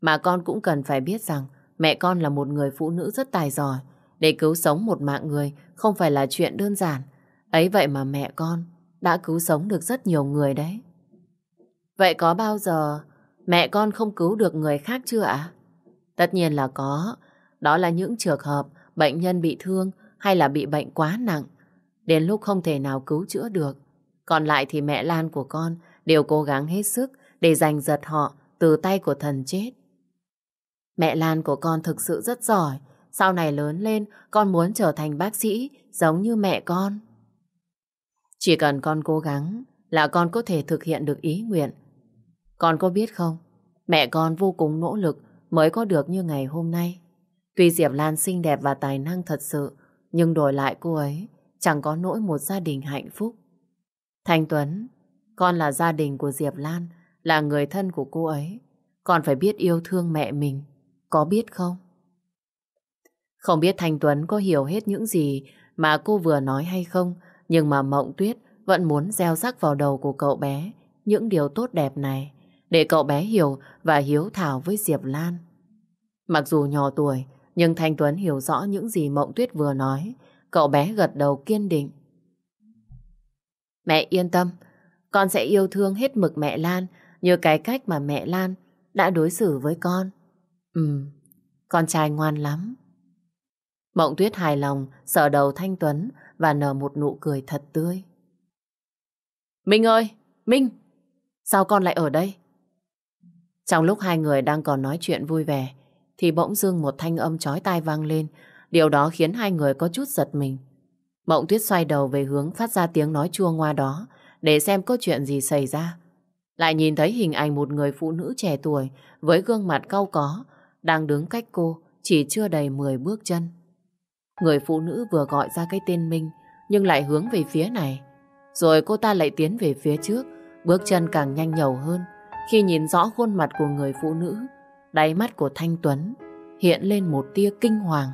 Mà con cũng cần phải biết rằng mẹ con là một người phụ nữ rất tài giỏi. Để cứu sống một mạng người không phải là chuyện đơn giản. Ấy vậy mà mẹ con đã cứu sống được rất nhiều người đấy. Vậy có bao giờ mẹ con không cứu được người khác chưa ạ? Tất nhiên là có. Đó là những trường hợp bệnh nhân bị thương hay là bị bệnh quá nặng. Đến lúc không thể nào cứu chữa được. Còn lại thì mẹ Lan của con đều cố gắng hết sức để giành giật họ từ tay của thần chết. Mẹ Lan của con thực sự rất giỏi. Sau này lớn lên, con muốn trở thành bác sĩ giống như mẹ con. Chỉ cần con cố gắng là con có thể thực hiện được ý nguyện. Con có biết không, mẹ con vô cùng nỗ lực mới có được như ngày hôm nay. Tuy Diệp Lan xinh đẹp và tài năng thật sự, nhưng đổi lại cô ấy chẳng có nỗi một gia đình hạnh phúc. Thanh Tuấn, con là gia đình của Diệp Lan, là người thân của cô ấy. Con phải biết yêu thương mẹ mình, có biết không? Không biết Thanh Tuấn có hiểu hết những gì mà cô vừa nói hay không, nhưng mà Mộng Tuyết vẫn muốn gieo rắc vào đầu của cậu bé những điều tốt đẹp này để cậu bé hiểu và hiếu thảo với Diệp Lan. Mặc dù nhỏ tuổi, nhưng Thanh Tuấn hiểu rõ những gì Mộng Tuyết vừa nói. Cậu bé gật đầu kiên định. Mẹ yên tâm, con sẽ yêu thương hết mực mẹ Lan như cái cách mà mẹ Lan đã đối xử với con. Ừ, con trai ngoan lắm. Mộng Tuyết hài lòng, sờ đầu Thanh Tuấn và nở một nụ cười thật tươi. Minh ơi, Minh, sao con lại ở đây? Trong lúc hai người đang còn nói chuyện vui vẻ, thì bỗng dưng một thanh âm chói tai vang lên. Điều đó khiến hai người có chút giật mình. Mộng Tuyết xoay đầu về hướng phát ra tiếng nói chua ngoa đó để xem có chuyện gì xảy ra. Lại nhìn thấy hình ảnh một người phụ nữ trẻ tuổi với gương mặt cau có đang đứng cách cô chỉ chưa đầy 10 bước chân. Người phụ nữ vừa gọi ra cái tên Minh nhưng lại hướng về phía này. Rồi cô ta lại tiến về phía trước, bước chân càng nhanh nhầu hơn khi nhìn rõ khuôn mặt của người phụ nữ, đáy mắt của Thanh Tuấn hiện lên một tia kinh hoàng.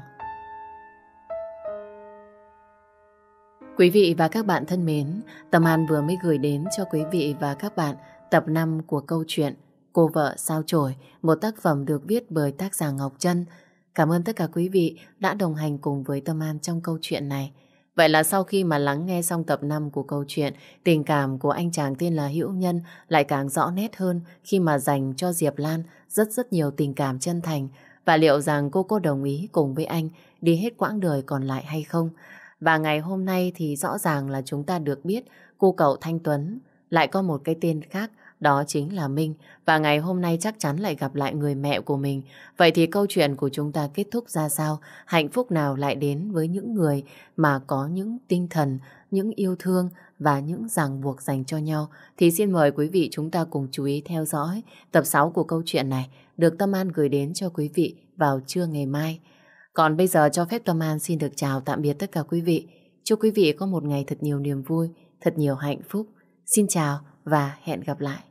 Quý vị và các bạn thân mến, Tâm An vừa mới gửi đến cho quý vị và các bạn tập 5 của câu chuyện Cô vợ sao chổi, một tác phẩm được viết bởi tác giả Ngọc Trân. Cảm ơn tất cả quý vị đã đồng hành cùng với Tâm An trong câu chuyện này. Vậy là sau khi mà lắng nghe xong tập 5 của câu chuyện, tình cảm của anh chàng tên là Hữu Nhân lại càng rõ nét hơn khi mà dành cho Diệp Lan rất rất nhiều tình cảm chân thành. Và liệu rằng cô có đồng ý cùng với anh đi hết quãng đời còn lại hay không? Và ngày hôm nay thì rõ ràng là chúng ta được biết cô cậu Thanh Tuấn lại có một cái tên khác đó chính là Minh và ngày hôm nay chắc chắn lại gặp lại người mẹ của mình. Vậy thì câu chuyện của chúng ta kết thúc ra sao? Hạnh phúc nào lại đến với những người mà có những tinh thần, những yêu thương và những ràng buộc dành cho nhau? Thì xin mời quý vị chúng ta cùng chú ý theo dõi tập 6 của câu chuyện này được Tâm An gửi đến cho quý vị vào trưa ngày mai. Còn bây giờ cho phép Tâm An xin được chào tạm biệt tất cả quý vị. Chúc quý vị có một ngày thật nhiều niềm vui, thật nhiều hạnh phúc. Xin chào và hẹn gặp lại.